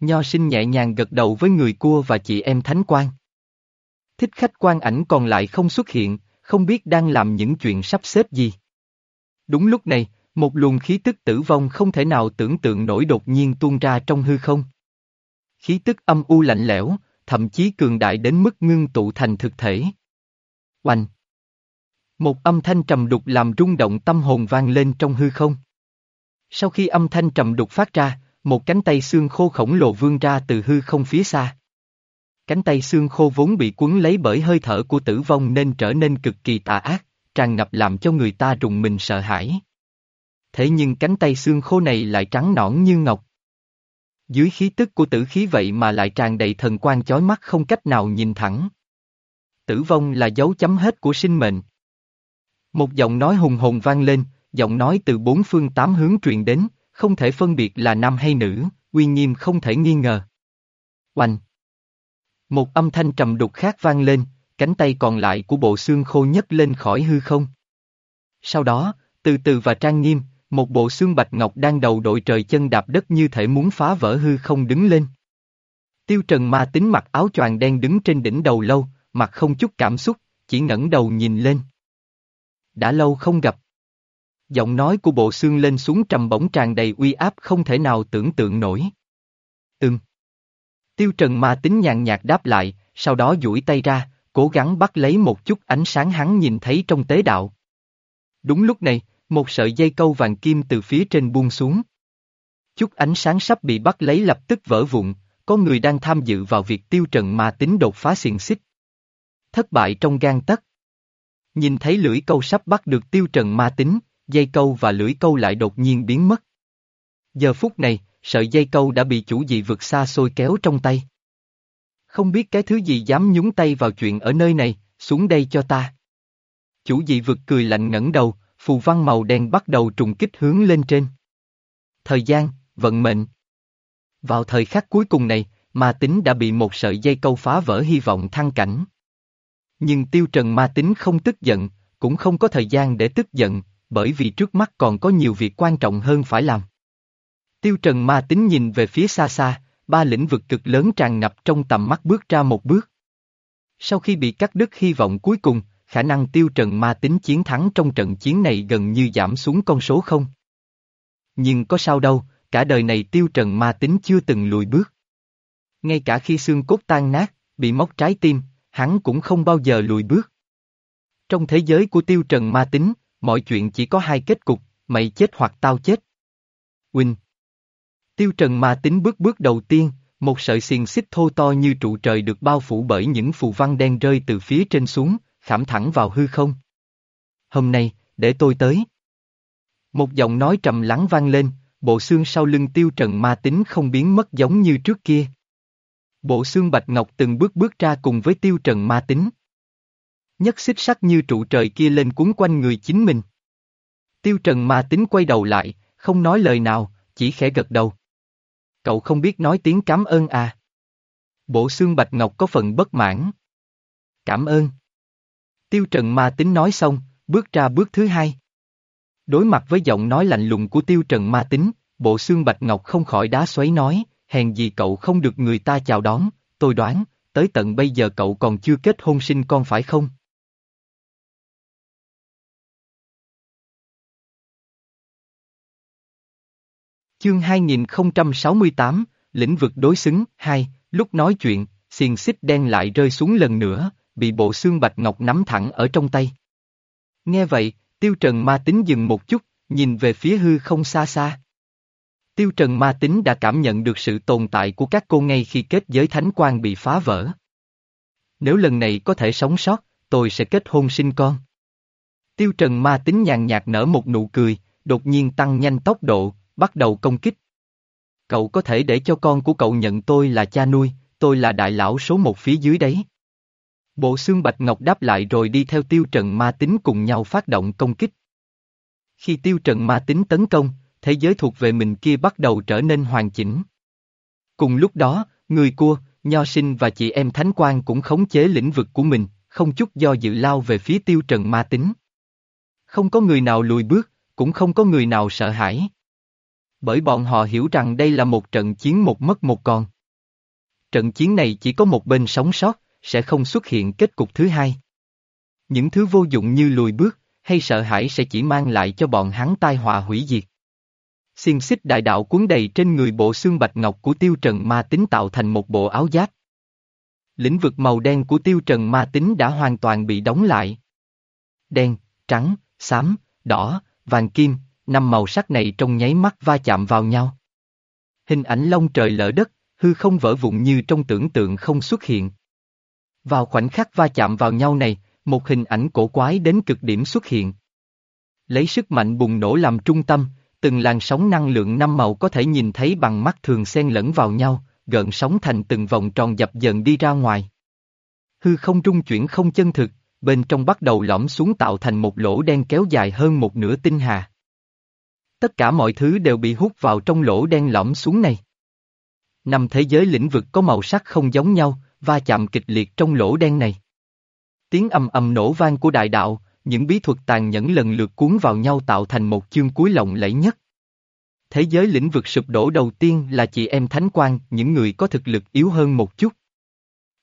Speaker 1: Nho sinh nhẹ nhàng gật đầu với người cua và chị em Thánh Quang. Thích khách quan ảnh còn lại không xuất hiện, không biết đang làm những chuyện sắp xếp gì. Đúng lúc này, một luồng khí tức tử vong không thể nào tưởng tượng nổi đột nhiên tuôn ra trong hư không. Khí tức âm u lạnh lẽo, thậm chí cường đại đến mức ngưng tụ thành thực thể. Oanh! Một âm thanh trầm đục làm rung động tâm hồn vang lên trong hư không. Sau khi âm thanh trầm đục phát ra, một cánh tay xương khô khổng lồ vươn ra từ hư không phía xa. Cánh tay xương khô vốn bị cuốn lấy bởi hơi thở của tử vong nên trở nên cực kỳ tà ác, tràn ngập làm cho người ta rùng mình sợ hãi. Thế nhưng cánh tay xương khô này lại trắng nõn như ngọc. Dưới khí tức của tử khí vậy mà lại tràn đầy thần quan chói mắt không cách nào nhìn thẳng. Tử vong là dấu chấm hết của sinh mệnh. Một giọng nói hùng hồn vang lên, giọng nói từ bốn phương tám hướng truyền đến, không thể phân biệt là nam hay nữ, uy nghiêm không thể nghi ngờ. Oanh! Một âm thanh trầm đục khác vang lên, cánh tay còn lại của bộ xương khô nhấc lên khỏi hư không. Sau đó, từ từ và trang nghiêm, một bộ xương bạch ngọc đang đầu đội trời chân đạp đất như thể muốn phá vỡ hư không đứng lên. Tiêu Trần ma tính mặc áo choàng đen đứng trên đỉnh đầu lâu, mặt không chút cảm xúc, chỉ ngẩng đầu nhìn lên. Đã lâu không gặp. Giọng nói của bộ xương lên xuống trầm bổng tràn đầy uy áp không thể nào tưởng tượng nổi. Ừm. Tiêu Trần ma tính nhàn nhạt đáp lại, sau đó duỗi tay ra, cố gắng bắt lấy một chút ánh sáng hắn nhìn thấy trong tế đạo. Đúng lúc này, một sợi dây câu vàng kim từ phía trên buông xuống. Chút ánh sáng sắp bị bắt lấy lập tức vỡ vụn, có người đang tham dự vào việc tiêu trần ma tính đột phá xiềng xích. Thất bại trong gan tấc. Nhìn thấy lưỡi câu sắp bắt được tiêu trần ma tính, dây câu và lưỡi câu lại đột nhiên biến mất. Giờ phút này, sợi dây câu đã bị chủ dị vực xa xôi kéo trong tay. Không biết cái thứ gì dám nhúng tay vào chuyện ở nơi này, xuống đây cho ta. Chủ dị vực cười lạnh ngẩng đầu, phù văn màu đen bắt đầu trùng kích hướng lên trên. Thời gian, vận mệnh. Vào thời khắc cuối cùng này, ma tính đã bị một sợi dây câu phá vỡ hy vọng thăng cảnh. Nhưng tiêu trần ma tính không tức giận, cũng không có thời gian để tức giận, bởi vì trước mắt còn có nhiều việc quan trọng hơn phải làm. Tiêu trần ma tính nhìn về phía xa xa, ba lĩnh vực cực lớn tràn ngập trong tầm mắt bước ra một bước. Sau khi bị cắt đứt hy vọng cuối cùng, khả năng tiêu trần ma tính chiến thắng trong trận chiến này gần như giảm xuống con số không. Nhưng có sao đâu, cả đời này tiêu trần ma tính chưa từng lùi bước. Ngay cả khi xương cốt tan nát, bị móc trái tim, hắn cũng không bao giờ lùi bước. Trong thế giới của tiêu trần ma tính, mọi chuyện chỉ có hai kết cục, mày chết hoặc tao chết. Huynh Tiêu trần ma tính bước bước đầu tiên, một sợi xiềng xích thô to như trụ trời được bao phủ bởi những phù văn đen rơi từ phía trên xuống, khảm thẳng vào hư không. Hôm nay, để tôi tới. Một giọng nói trầm lắng vang lên, bộ xương sau lưng tiêu trần ma tính không biến mất giống như trước kia. Bộ xương bạch ngọc từng bước bước ra cùng với tiêu trần ma tính. Nhất xích sắc như trụ trời kia lên cuốn quanh người chính mình. Tiêu trần ma tính quay đầu lại, không nói lời nào, chỉ khẽ gật đầu. Cậu không biết nói tiếng cảm ơn à? Bộ xương bạch ngọc có phần bất mãn. Cảm ơn. Tiêu trần ma tính nói xong, bước ra bước thứ hai. Đối mặt với giọng nói lạnh lùng của tiêu trần ma tính, bộ xương bạch ngọc không khỏi đá xoáy nói, hèn gì cậu không được người ta chào đón, tôi đoán, tới tận bây giờ cậu còn chưa kết hôn sinh con phải không? Chương 2068, lĩnh vực đối xứng, 2, lúc nói chuyện, xiềng xích đen lại rơi xuống lần nữa, bị bộ xương bạch ngọc nắm thẳng ở trong tay. Nghe vậy, tiêu trần ma tính dừng một chút, nhìn về phía hư không xa xa. Tiêu trần ma tính đã cảm nhận được sự tồn tại của các cô ngay khi kết giới thánh quan bị phá vỡ. Nếu lần này có thể sống sót, tôi sẽ kết hôn sinh con. Tiêu trần ma tính nhàn nhạt nở một nụ cười, đột nhiên tăng nhanh tốc độ, bắt đầu công kích. Cậu có thể để cho con của cậu nhận tôi là cha nuôi, tôi là đại lão số một phía dưới đấy. Bộ xương bạch ngọc đáp lại rồi đi theo tiêu trần ma tính cùng nhau phát động công kích. Khi tiêu trần ma tính tấn công, thế giới thuộc về mình kia bắt đầu trở nên hoàn chỉnh. Cùng lúc đó, người cua, nho sinh và chị em thánh quan cũng khống chế lĩnh vực của mình, không chút do dự lao về phía tiêu trần ma tính. Không có người nào lùi bước, cũng không có người nào sợ hãi. Bởi bọn họ hiểu rằng đây là một trận chiến một mất một còn. Trận chiến này chỉ có một bên sống sót, sẽ không xuất hiện kết cục thứ hai. Những thứ vô dụng như lùi bước, hay sợ hãi sẽ chỉ mang lại cho bọn hắn tai họa hủy diệt. Xiên xích đại đạo cuốn đầy trên người bộ xương bạch ngọc của tiêu trần ma tính tạo thành một bộ áo giáp. Lĩnh vực màu đen của tiêu trần ma tính đã hoàn toàn bị đóng lại. Đen, trắng, xám, đỏ, vàng kim, năm màu sắc này trong nháy mắt va chạm vào nhau. Hình ảnh lông trời lỡ đất, hư không vỡ vụn như trong tưởng tượng không xuất hiện. Vào khoảnh khắc va chạm vào nhau này, một hình ảnh cổ quái đến cực điểm xuất hiện. Lấy sức mạnh bùng nổ làm trung tâm, từng làn sóng năng lượng năm màu có thể nhìn thấy bằng mắt thường xen lẫn vào nhau, gợn sóng thành từng vòng tròn dập dần đi ra ngoài. Hư không trung chuyển không chân thực, bên trong bắt đầu lõm xuống tạo thành một lỗ đen kéo dài hơn một nửa tinh hà. Tất cả mọi thứ đều bị hút vào trong lỗ đen lõm xuống này. Năm thế giới lĩnh vực có màu sắc không giống nhau, va chạm kịch liệt trong lỗ đen này. Tiếng ầm ầm nổ vang của đại đạo, những bí thuật tàn nhẫn lần lượt cuốn vào nhau tạo thành một chương cuối lộng lẫy nhất. Thế giới lĩnh vực sụp đổ đầu tiên là chị em Thánh Quang, những người có thực lực yếu hơn một chút.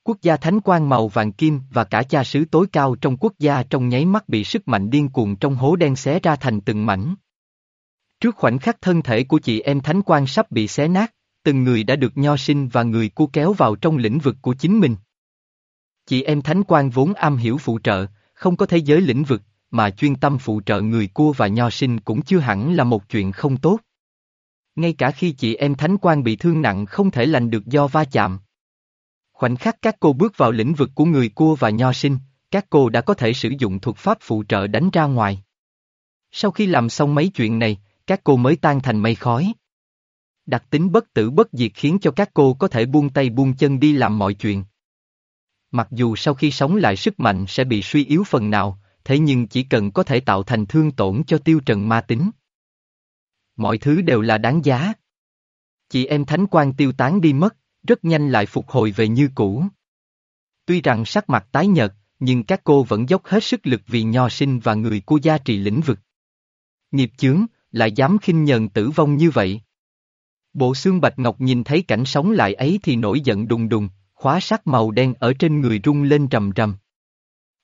Speaker 1: Quốc gia Thánh Quang màu vàng kim và cả cha sứ tối cao trong quốc gia trong nháy mắt bị sức mạnh điên cuồng trong hố đen xé ra thành từng mảnh. Trước khoảnh khắc thân thể của chị em Thánh Quang sắp bị xé nát, từng người đã được nho sinh và người cua kéo vào trong lĩnh vực của chính mình. Chị em Thánh Quang vốn am hiểu phụ trợ, không có thế giới lĩnh vực, mà chuyên tâm phụ trợ người cua và nho sinh cũng chưa hẳn là một chuyện không tốt. Ngay cả khi chị em Thánh Quang bị thương nặng không thể lành được do va chạm. Khoảnh khắc các cô bước vào lĩnh vực của người cua và nho sinh, các cô đã có thể sử dụng thuật pháp phụ trợ đánh ra ngoài. Sau khi làm xong mấy chuyện này, các cô mới tan thành mây khói. Đặc tính bất tử bất diệt khiến cho các cô có thể buông tay buông chân đi làm mọi chuyện. Mặc dù sau khi sống lại sức mạnh sẽ bị suy yếu phần nào, thế nhưng chỉ cần có thể tạo thành thương tổn cho tiêu trần ma tính. Mọi thứ đều là đáng giá. Chị em thánh quan tiêu tán đi mất, rất nhanh lại phục hồi về như cũ. Tuy rằng sắc mặt tái nhợt, nhưng các cô vẫn dốc hết sức lực vì nho sinh và người của gia trì lĩnh vực. Nghiệp chướng, lại dám khinh nhờn tử vong như vậy. Bộ xương bạch ngọc nhìn thấy cảnh sống lại ấy thì nổi giận đùng đùng, khóa sắc màu đen ở trên người rung lên trầm trầm.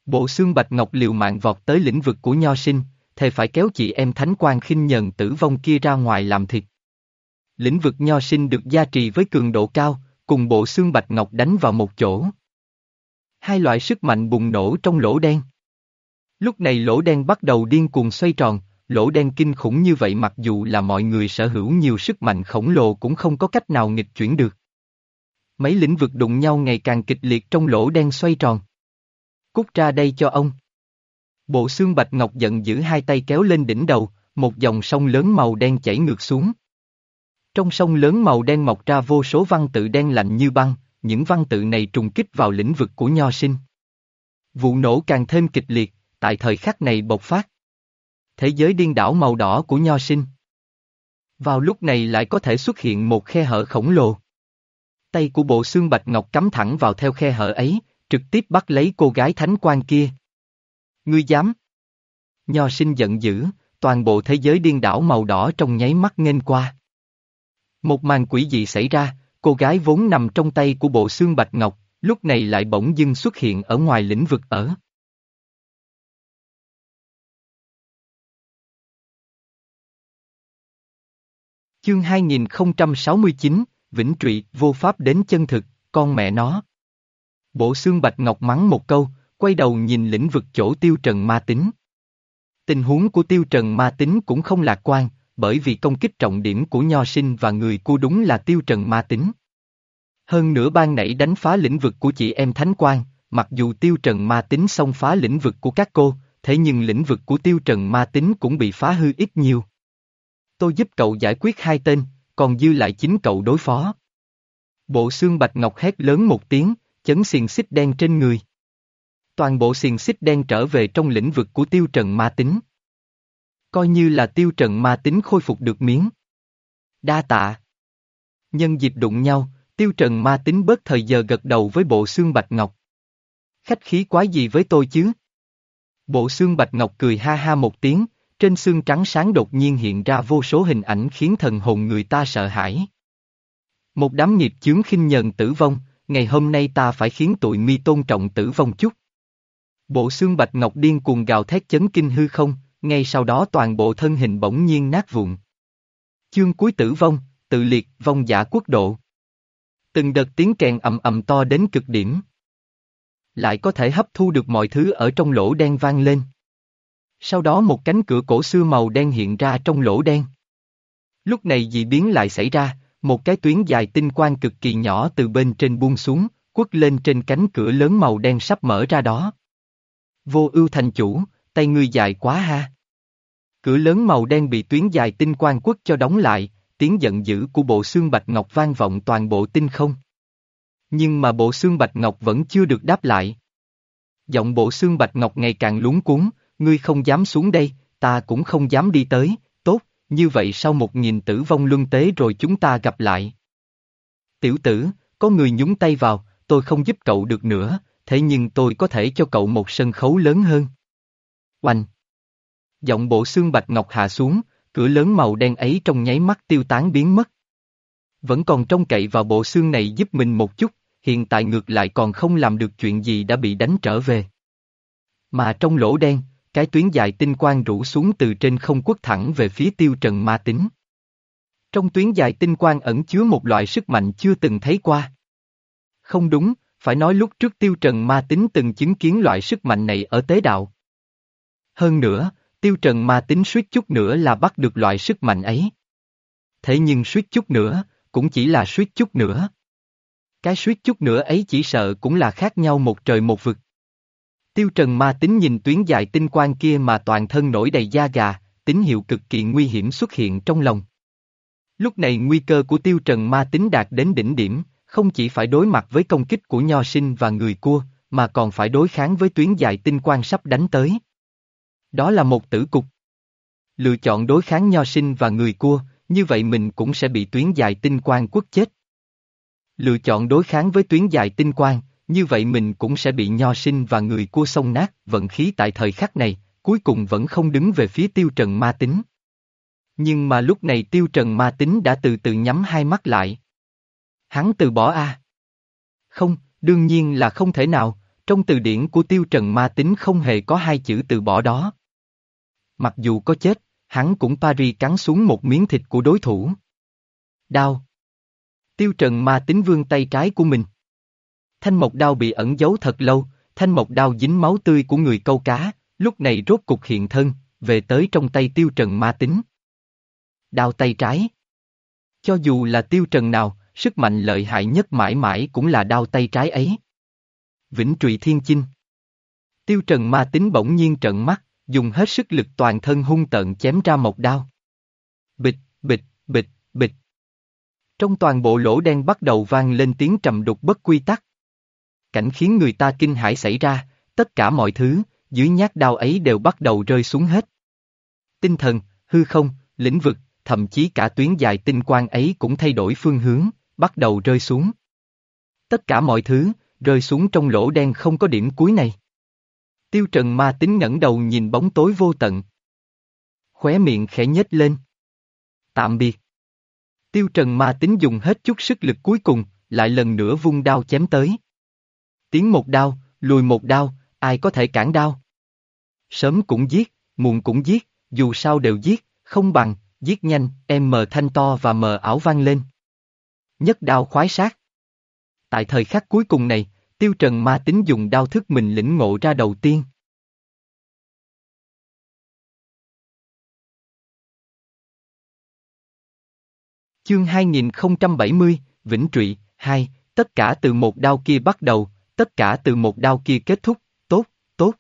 Speaker 1: Bộ xương bạch ngọc liều mạng vọt tới lĩnh vực của nho sinh, thề phải kéo chị em thánh quan khinh nhờn tử vong kia ra ngoài làm thịt. Lĩnh vực nho sinh được gia trì với cường độ cao, cùng bộ xương bạch ngọc đánh vào một chỗ. Hai loại sức mạnh bùng nổ trong lỗ đen. Lúc này lỗ đen bắt đầu điên cuồng xoay tròn, lỗ đen kinh khủng như vậy mặc dù là mọi người sở hữu nhiều sức mạnh khổng lồ cũng không có cách nào nghịch chuyển được. Mấy lĩnh vực đụng nhau ngày càng kịch liệt trong lỗ đen xoay tròn. Cút ra đây cho ông. Bộ xương bạch ngọc giận giữ hai tay kéo lên đỉnh đầu, một dòng sông lớn màu đen chảy ngược xuống. Trong sông lớn màu đen mọc ra vô số văn tự đen lạnh như băng, những văn tự này trùng kích vào lĩnh vực của nho sinh. Vụ nổ càng thêm kịch liệt, tại thời khắc này bộc phát. Thế giới điên đảo màu đỏ của nho sinh. Vào lúc này lại có thể xuất hiện một khe hở khổng lồ. Tay của bộ xương bạch ngọc cắm thẳng vào theo khe hở ấy, trực tiếp bắt lấy cô gái thánh quan kia. Ngươi dám? Nho sinh giận dữ, toàn bộ thế giới điên đảo màu đỏ trong nháy mắt nghênh qua. Một màn quỷ dị xảy ra, cô gái vốn nằm trong tay của bộ xương bạch ngọc, lúc này lại bỗng dưng xuất hiện ở ngoài lĩnh vực ở. Chương 2069, Vĩnh Trụy, vô pháp đến chân thực, con mẹ nó. Bộ xương bạch ngọc mắng một câu, quay đầu nhìn lĩnh vực chỗ tiêu trần ma tính. Tình huống của tiêu trần ma tính cũng không lạc quan, bởi vì công kích trọng điểm của nho sinh và người cô đúng là tiêu trần ma tính. Hơn nữa ban nãy đánh phá lĩnh vực của chị em Thánh Quan, mặc dù tiêu trần ma tính xông phá lĩnh vực của các cô, thế nhưng lĩnh vực của tiêu trần ma tính cũng bị phá hư ít nhiều. Tôi giúp cậu giải quyết hai tên, còn dư lại chính cậu đối phó. Bộ xương bạch ngọc hét lớn một tiếng, chấn xiềng xích đen trên người. Toàn bộ xiềng xích đen trở về trong lĩnh vực của tiêu trần ma tính. Coi như là tiêu trần ma tính khôi phục được miếng. Đa tạ. Nhân dịp đụng nhau, tiêu trần ma tính bớt thời giờ gật đầu với bộ xương bạch ngọc. Khách khí quá gì với tôi chứ? Bộ xương bạch ngọc cười ha ha một tiếng, trên xương trắng sáng đột nhiên hiện ra vô số hình ảnh khiến thần hồn người ta sợ hãi. Một đám nghiệp chướng khinh nhờn tử vong, ngày hôm nay ta phải khiến tụi mi tôn trọng tử vong chút. Bộ xương bạch ngọc điên cuồng gào thét chấn kinh hư không, ngay sau đó toàn bộ thân hình bỗng nhiên nát vụn. Chương cuối tử vong, tự liệt, vong giả quốc độ. Từng đợt tiếng kèn ầm ầm to đến cực điểm. Lại có thể hấp thu được mọi thứ ở trong lỗ đen vang lên. Sau đó một cánh cửa cổ xưa màu đen hiện ra trong lỗ đen. Lúc này dị biến lại xảy ra, một cái tuyến dài tinh quang cực kỳ nhỏ từ bên trên buông xuống, quất lên trên cánh cửa lớn màu đen sắp mở ra đó. Vô ưu thành chủ, tay ngươi dài quá ha. Cửa lớn màu đen bị tuyến dài tinh quang quất cho đóng lại, tiếng giận dữ của bộ xương bạch ngọc vang vọng toàn bộ tinh không. Nhưng mà bộ xương bạch ngọc vẫn chưa được đáp lại. Giọng bộ xương bạch ngọc ngày càng lúng cuốn, ngươi không dám xuống đây, ta cũng không dám đi tới, tốt, như vậy sau một nghìn tử vong luân tế rồi chúng ta gặp lại. Tiểu tử, có người nhúng tay vào, tôi không giúp cậu được nữa, thế nhưng tôi có thể cho cậu một sân khấu lớn hơn. Oanh! Giọng bộ xương bạch ngọc hạ xuống, cửa lớn màu đen ấy trong nháy mắt tiêu tán biến mất. Vẫn còn trông cậy vào bộ xương này giúp mình một chút, hiện tại ngược lại còn không làm được chuyện gì đã bị đánh trở về. Mà trong lỗ đen, cái tuyến dài tinh quang rủ xuống từ trên không quốc thẳng về phía tiêu trần ma tính. Trong tuyến dài tinh quang ẩn chứa một loại sức mạnh chưa từng thấy qua. Không đúng, phải nói lúc trước tiêu trần ma tính từng chứng kiến loại sức mạnh này ở tế đạo. Hơn nữa, tiêu trần ma tính suýt chút nữa là bắt được loại sức mạnh ấy. Thế nhưng suýt chút nữa, cũng chỉ là suýt chút nữa. Cái suýt chút nữa ấy chỉ sợ cũng là khác nhau một trời một vực. Tiêu trần ma tính nhìn tuyến dài tinh quang kia mà toàn thân nổi đầy da gà, tín hiệu cực kỳ nguy hiểm xuất hiện trong lòng. Lúc này nguy cơ của tiêu trần ma tính đạt đến đỉnh điểm, không chỉ phải đối mặt với công kích của nho sinh và người cua, mà còn phải đối kháng với tuyến dài tinh quang sắp đánh tới. Đó là một tử cục. Lựa chọn đối kháng nho sinh và người cua, như vậy mình cũng sẽ bị tuyến dài tinh quang quất chết. Lựa chọn đối kháng với tuyến dài tinh quang, như vậy mình cũng sẽ bị nho sinh và người cua sông nát, vận khí tại thời khắc này, cuối cùng vẫn không đứng về phía tiêu trần ma tính. Nhưng mà lúc này tiêu trần ma tính đã từ từ nhắm hai mắt lại. Hắn từ bỏ a Không, đương nhiên là không thể nào, trong từ điển của tiêu trần ma tính không hề có hai chữ từ bỏ đó. Mặc dù có chết, hắn cũng pari cắn xuống một miếng thịt của đối thủ. Đau. Tiêu Trần ma tính vương tay trái của mình. Thanh mộc đao bị ẩn giấu thật lâu, thanh mộc đao dính máu tươi của người câu cá, lúc này rốt cục hiện thân, về tới trong tay Tiêu Trần ma tính. Đao tay trái. Cho dù là Tiêu Trần nào, sức mạnh lợi hại nhất mãi mãi cũng là đao tay trái ấy. Vĩnh Trụy Thiên Chinh. Tiêu Trần ma tính bỗng nhiên trợn mắt, dùng hết sức lực toàn thân hung tợn chém ra một đao. Bịch, bịch, bịch, bịch. Trong toàn bộ lỗ đen bắt đầu vang lên tiếng trầm đục bất quy tắc. Cảnh khiến người ta kinh hãi xảy ra, tất cả mọi thứ, dưới nhát đao ấy đều bắt đầu rơi xuống hết. Tinh thần, hư không, lĩnh vực, thậm chí cả tuyến dài tinh quang ấy cũng thay đổi phương hướng, bắt đầu rơi xuống. Tất cả mọi thứ, rơi xuống trong lỗ đen không có điểm cuối này. Tiêu Trần ma tính ngẩng đầu nhìn bóng tối vô tận. Khóe miệng khẽ nhếch lên. Tạm biệt. Tiêu Trần ma tính dùng hết chút sức lực cuối cùng, lại lần nữa vung đao chém tới. Tiến một đao, lùi một đao, ai có thể cản đao? Sớm cũng giết, muộn cũng giết, dù sao đều giết, không bằng, giết nhanh, em mờ thanh to và mờ ảo vang lên. Nhất đao khoái sát. Tại thời khắc cuối cùng này, Tiêu Trần ma tính dùng đao thức mình lĩnh ngộ ra đầu tiên. Chương 2070, Vĩnh Trụy, 2, tất cả từ một đao kia bắt đầu, tất cả từ một đao kia kết thúc, tốt, tốt.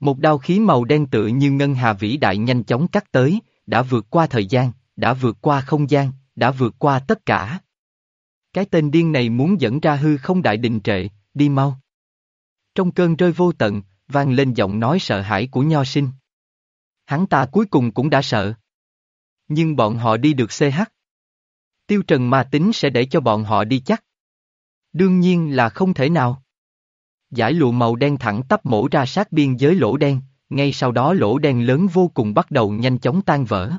Speaker 1: Một đao khí màu đen tựa như ngân hà vĩ đại nhanh chóng cắt tới, đã vượt qua thời gian, đã vượt qua không gian, đã vượt qua tất cả. Cái tên điên này muốn dẫn ra hư không đại đình trệ, đi mau. Trong cơn rơi vô tận, vang lên giọng nói sợ hãi của Nho Sinh. Hắn ta cuối cùng cũng đã sợ. Nhưng bọn họ đi được CH. Tiêu Trần mà tính sẽ để cho bọn họ đi chắc. Đương nhiên là không thể nào. Giải lụa màu đen thẳng tắp mổ ra sát biên giới lỗ đen, ngay sau đó lỗ đen lớn vô cùng bắt đầu nhanh chóng tan vỡ.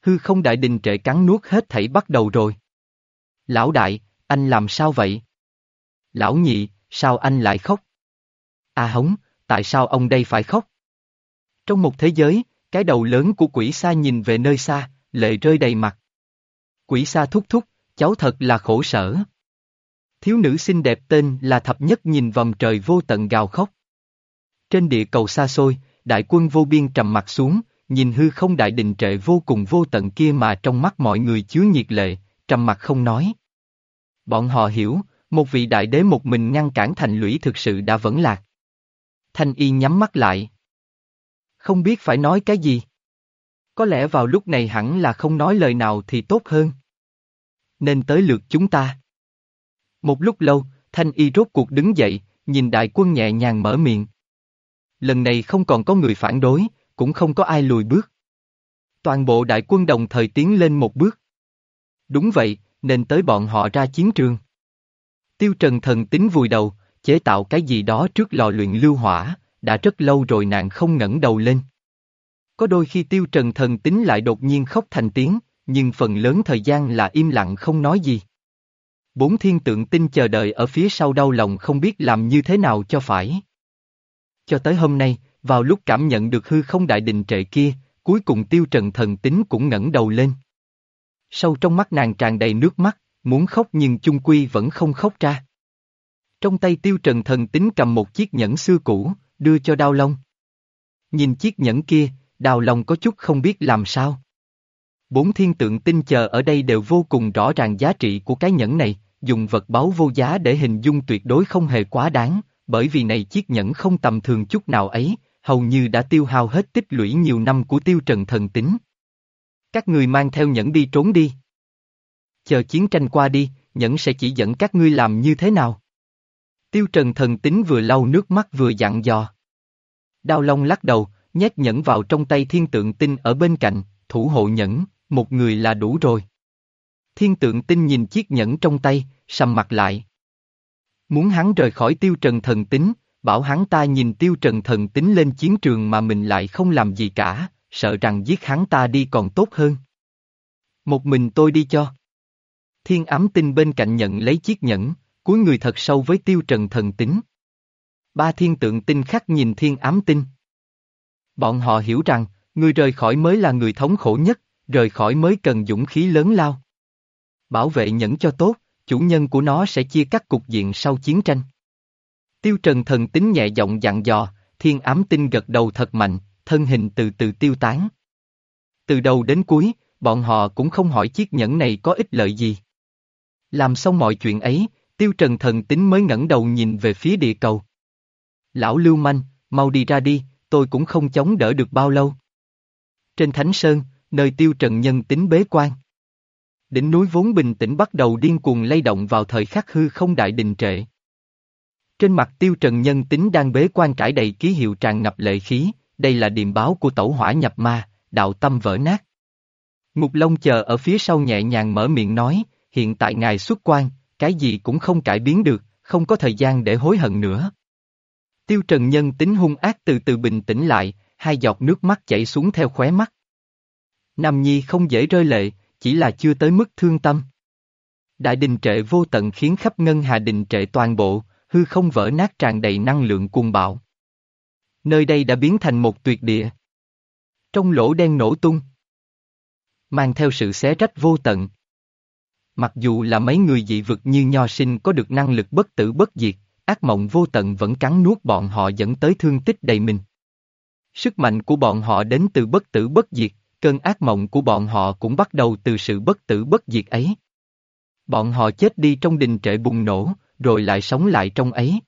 Speaker 1: Hư không đại đình trệ cắn nuốt hết thảy bắt đầu rồi. Lão đại, anh làm sao vậy? Lão nhị, sao anh lại khóc? À hống, tại sao ông đây phải khóc? Trong một thế giới, cái đầu lớn của quỷ xa nhìn về nơi xa, lệ rơi đầy mặt. Quỷ xa thúc thúc, cháu thật là khổ sở. Thiếu nữ xinh đẹp tên là thập nhất nhìn vòng trời vô tận gào khóc. Trên địa cầu xa xôi, đại quân vô biên trầm mặt xuống, nhìn hư không đại đình trệ vô cùng vô tận kia mà trong mắt mọi người chứa nhiệt lệ, trầm mặt không nói. Bọn họ hiểu, một vị đại đế một mình ngăn cản thành lũy thực sự đã vẫn lạc. Thanh y nhắm mắt lại. Không biết phải nói cái gì. Có lẽ vào lúc này hẳn là không nói lời nào thì tốt hơn. Nên tới lượt chúng ta. Một lúc lâu, Thanh y rốt cuộc đứng dậy, nhìn đại quân nhẹ nhàng mở miệng. Lần này không còn có người phản đối, cũng không có ai lùi bước. Toàn bộ đại quân đồng thời tiến lên một bước. Đúng vậy, nên tới bọn họ ra chiến trường. Tiêu Trần thần tính vùi đầu, chế tạo cái gì đó trước lò luyện lưu hỏa, đã rất lâu rồi nạn không ngẩng đầu lên. Có đôi khi Tiêu Trần thần tính lại đột nhiên khóc thành tiếng, nhưng phần lớn thời gian là im lặng không nói gì. Bốn thiên tượng tinh chờ đợi ở phía sau đau lòng không biết làm như thế nào cho phải. Cho tới hôm nay, vào lúc cảm nhận được hư không đại đình trệ kia, cuối cùng Tiêu Trần thần tính cũng ngẩng đầu lên. Sâu trong mắt nàng tràn đầy nước mắt, muốn khóc nhưng chung quy vẫn không khóc ra. Trong tay tiêu trần thần tính cầm một chiếc nhẫn xưa cũ, đưa cho đao long. Nhìn chiếc nhẫn kia, đào lòng có chút không biết làm sao. Bốn thiên tượng tinh chờ ở đây đều vô cùng rõ ràng giá trị của cái nhẫn này, dùng vật báu vô giá để hình dung tuyệt đối không hề quá đáng, bởi vì này chiếc nhẫn không tầm thường chút nào ấy, hầu như đã tiêu hao hết tích lũy nhiều năm của tiêu trần thần tính. Các người mang theo nhẫn đi trốn đi chờ chiến tranh qua đi, nhẫn sẽ chỉ dẫn các ngươi làm như thế nào. Tiêu Trần thần tính vừa lau nước mắt vừa dặn dò. Đao Long lắc đầu, nhét nhẫn vào trong tay thiên tượng tinh ở bên cạnh, thủ hộ nhẫn, một người là đủ rồi. Thiên tượng tinh nhìn chiếc nhẫn trong tay, sầm mặt lại. Muốn hắn rời khỏi tiêu trần thần tính, bảo hắn ta nhìn tiêu trần thần tính lên chiến trường mà mình lại không làm gì cả, sợ rằng giết hắn ta đi còn tốt hơn. Một mình tôi đi cho. Thiên ám tinh bên cạnh nhận lấy chiếc nhẫn, cuối người thật sâu với tiêu trần thần tính. Ba thiên tượng tinh khắc nhìn thiên ám tinh. Bọn họ hiểu rằng, người rời khỏi mới là người thống khổ nhất, rời khỏi mới cần dũng khí lớn lao. Bảo vệ nhẫn cho tốt, chủ nhân của nó sẽ chia cắt cục diện sau chiến tranh. Tiêu Trần thần tính nhẹ giọng dặn dò, thiên ám tinh gật đầu thật mạnh, thân hình từ từ tiêu tán. Từ đầu đến cuối, bọn họ cũng không hỏi chiếc nhẫn này có ích lợi gì. Làm xong mọi chuyện ấy, Tiêu Trần thần tính mới ngẩng đầu nhìn về phía địa cầu. Lão Lưu Manh, mau đi ra đi, tôi cũng không chống đỡ được bao lâu. Trên Thánh Sơn, nơi Tiêu Trần nhân tính bế quan. Đỉnh núi vốn bình tĩnh bắt đầu điên cuồng lay động vào thời khắc hư không đại đình trệ. Trên mặt Tiêu Trần nhân tính đang bế quan trải đầy ký hiệu tràn ngập lệ khí, đây là điềm báo của tẩu hỏa nhập ma, đạo tâm vỡ nát. Ngục Long chờ ở phía sau nhẹ nhàng mở miệng nói, hiện tại ngài xuất quan, cái gì cũng không cải biến được, không có thời gian để hối hận nữa. Tiêu Trần Nhân tính hung ác từ từ bình tĩnh lại, hai giọt nước mắt chảy xuống theo khóe mắt. Nam Nhi không dễ rơi lệ, chỉ là chưa tới mức thương tâm. Đại đình trệ vô tận khiến khắp ngân hà đình trệ toàn bộ, hư không vỡ nát tràn đầy năng lượng cuồng bạo. Nơi đây đã biến thành một tuyệt địa. Trong lỗ đen nổ tung. Mang theo sự xé rách vô tận. Mặc dù là mấy người dị vực như nho sinh có được năng lực bất tử bất diệt, ác mộng vô tận vẫn cắn nuốt bọn họ dẫn tới thương tích đầy mình. Sức mạnh của bọn họ đến từ bất tử bất diệt, cơn ác mộng của bọn họ cũng bắt đầu từ sự bất tử bất diệt ấy. Bọn họ chết đi trong đình trệ bùng nổ, rồi lại sống lại trong ấy.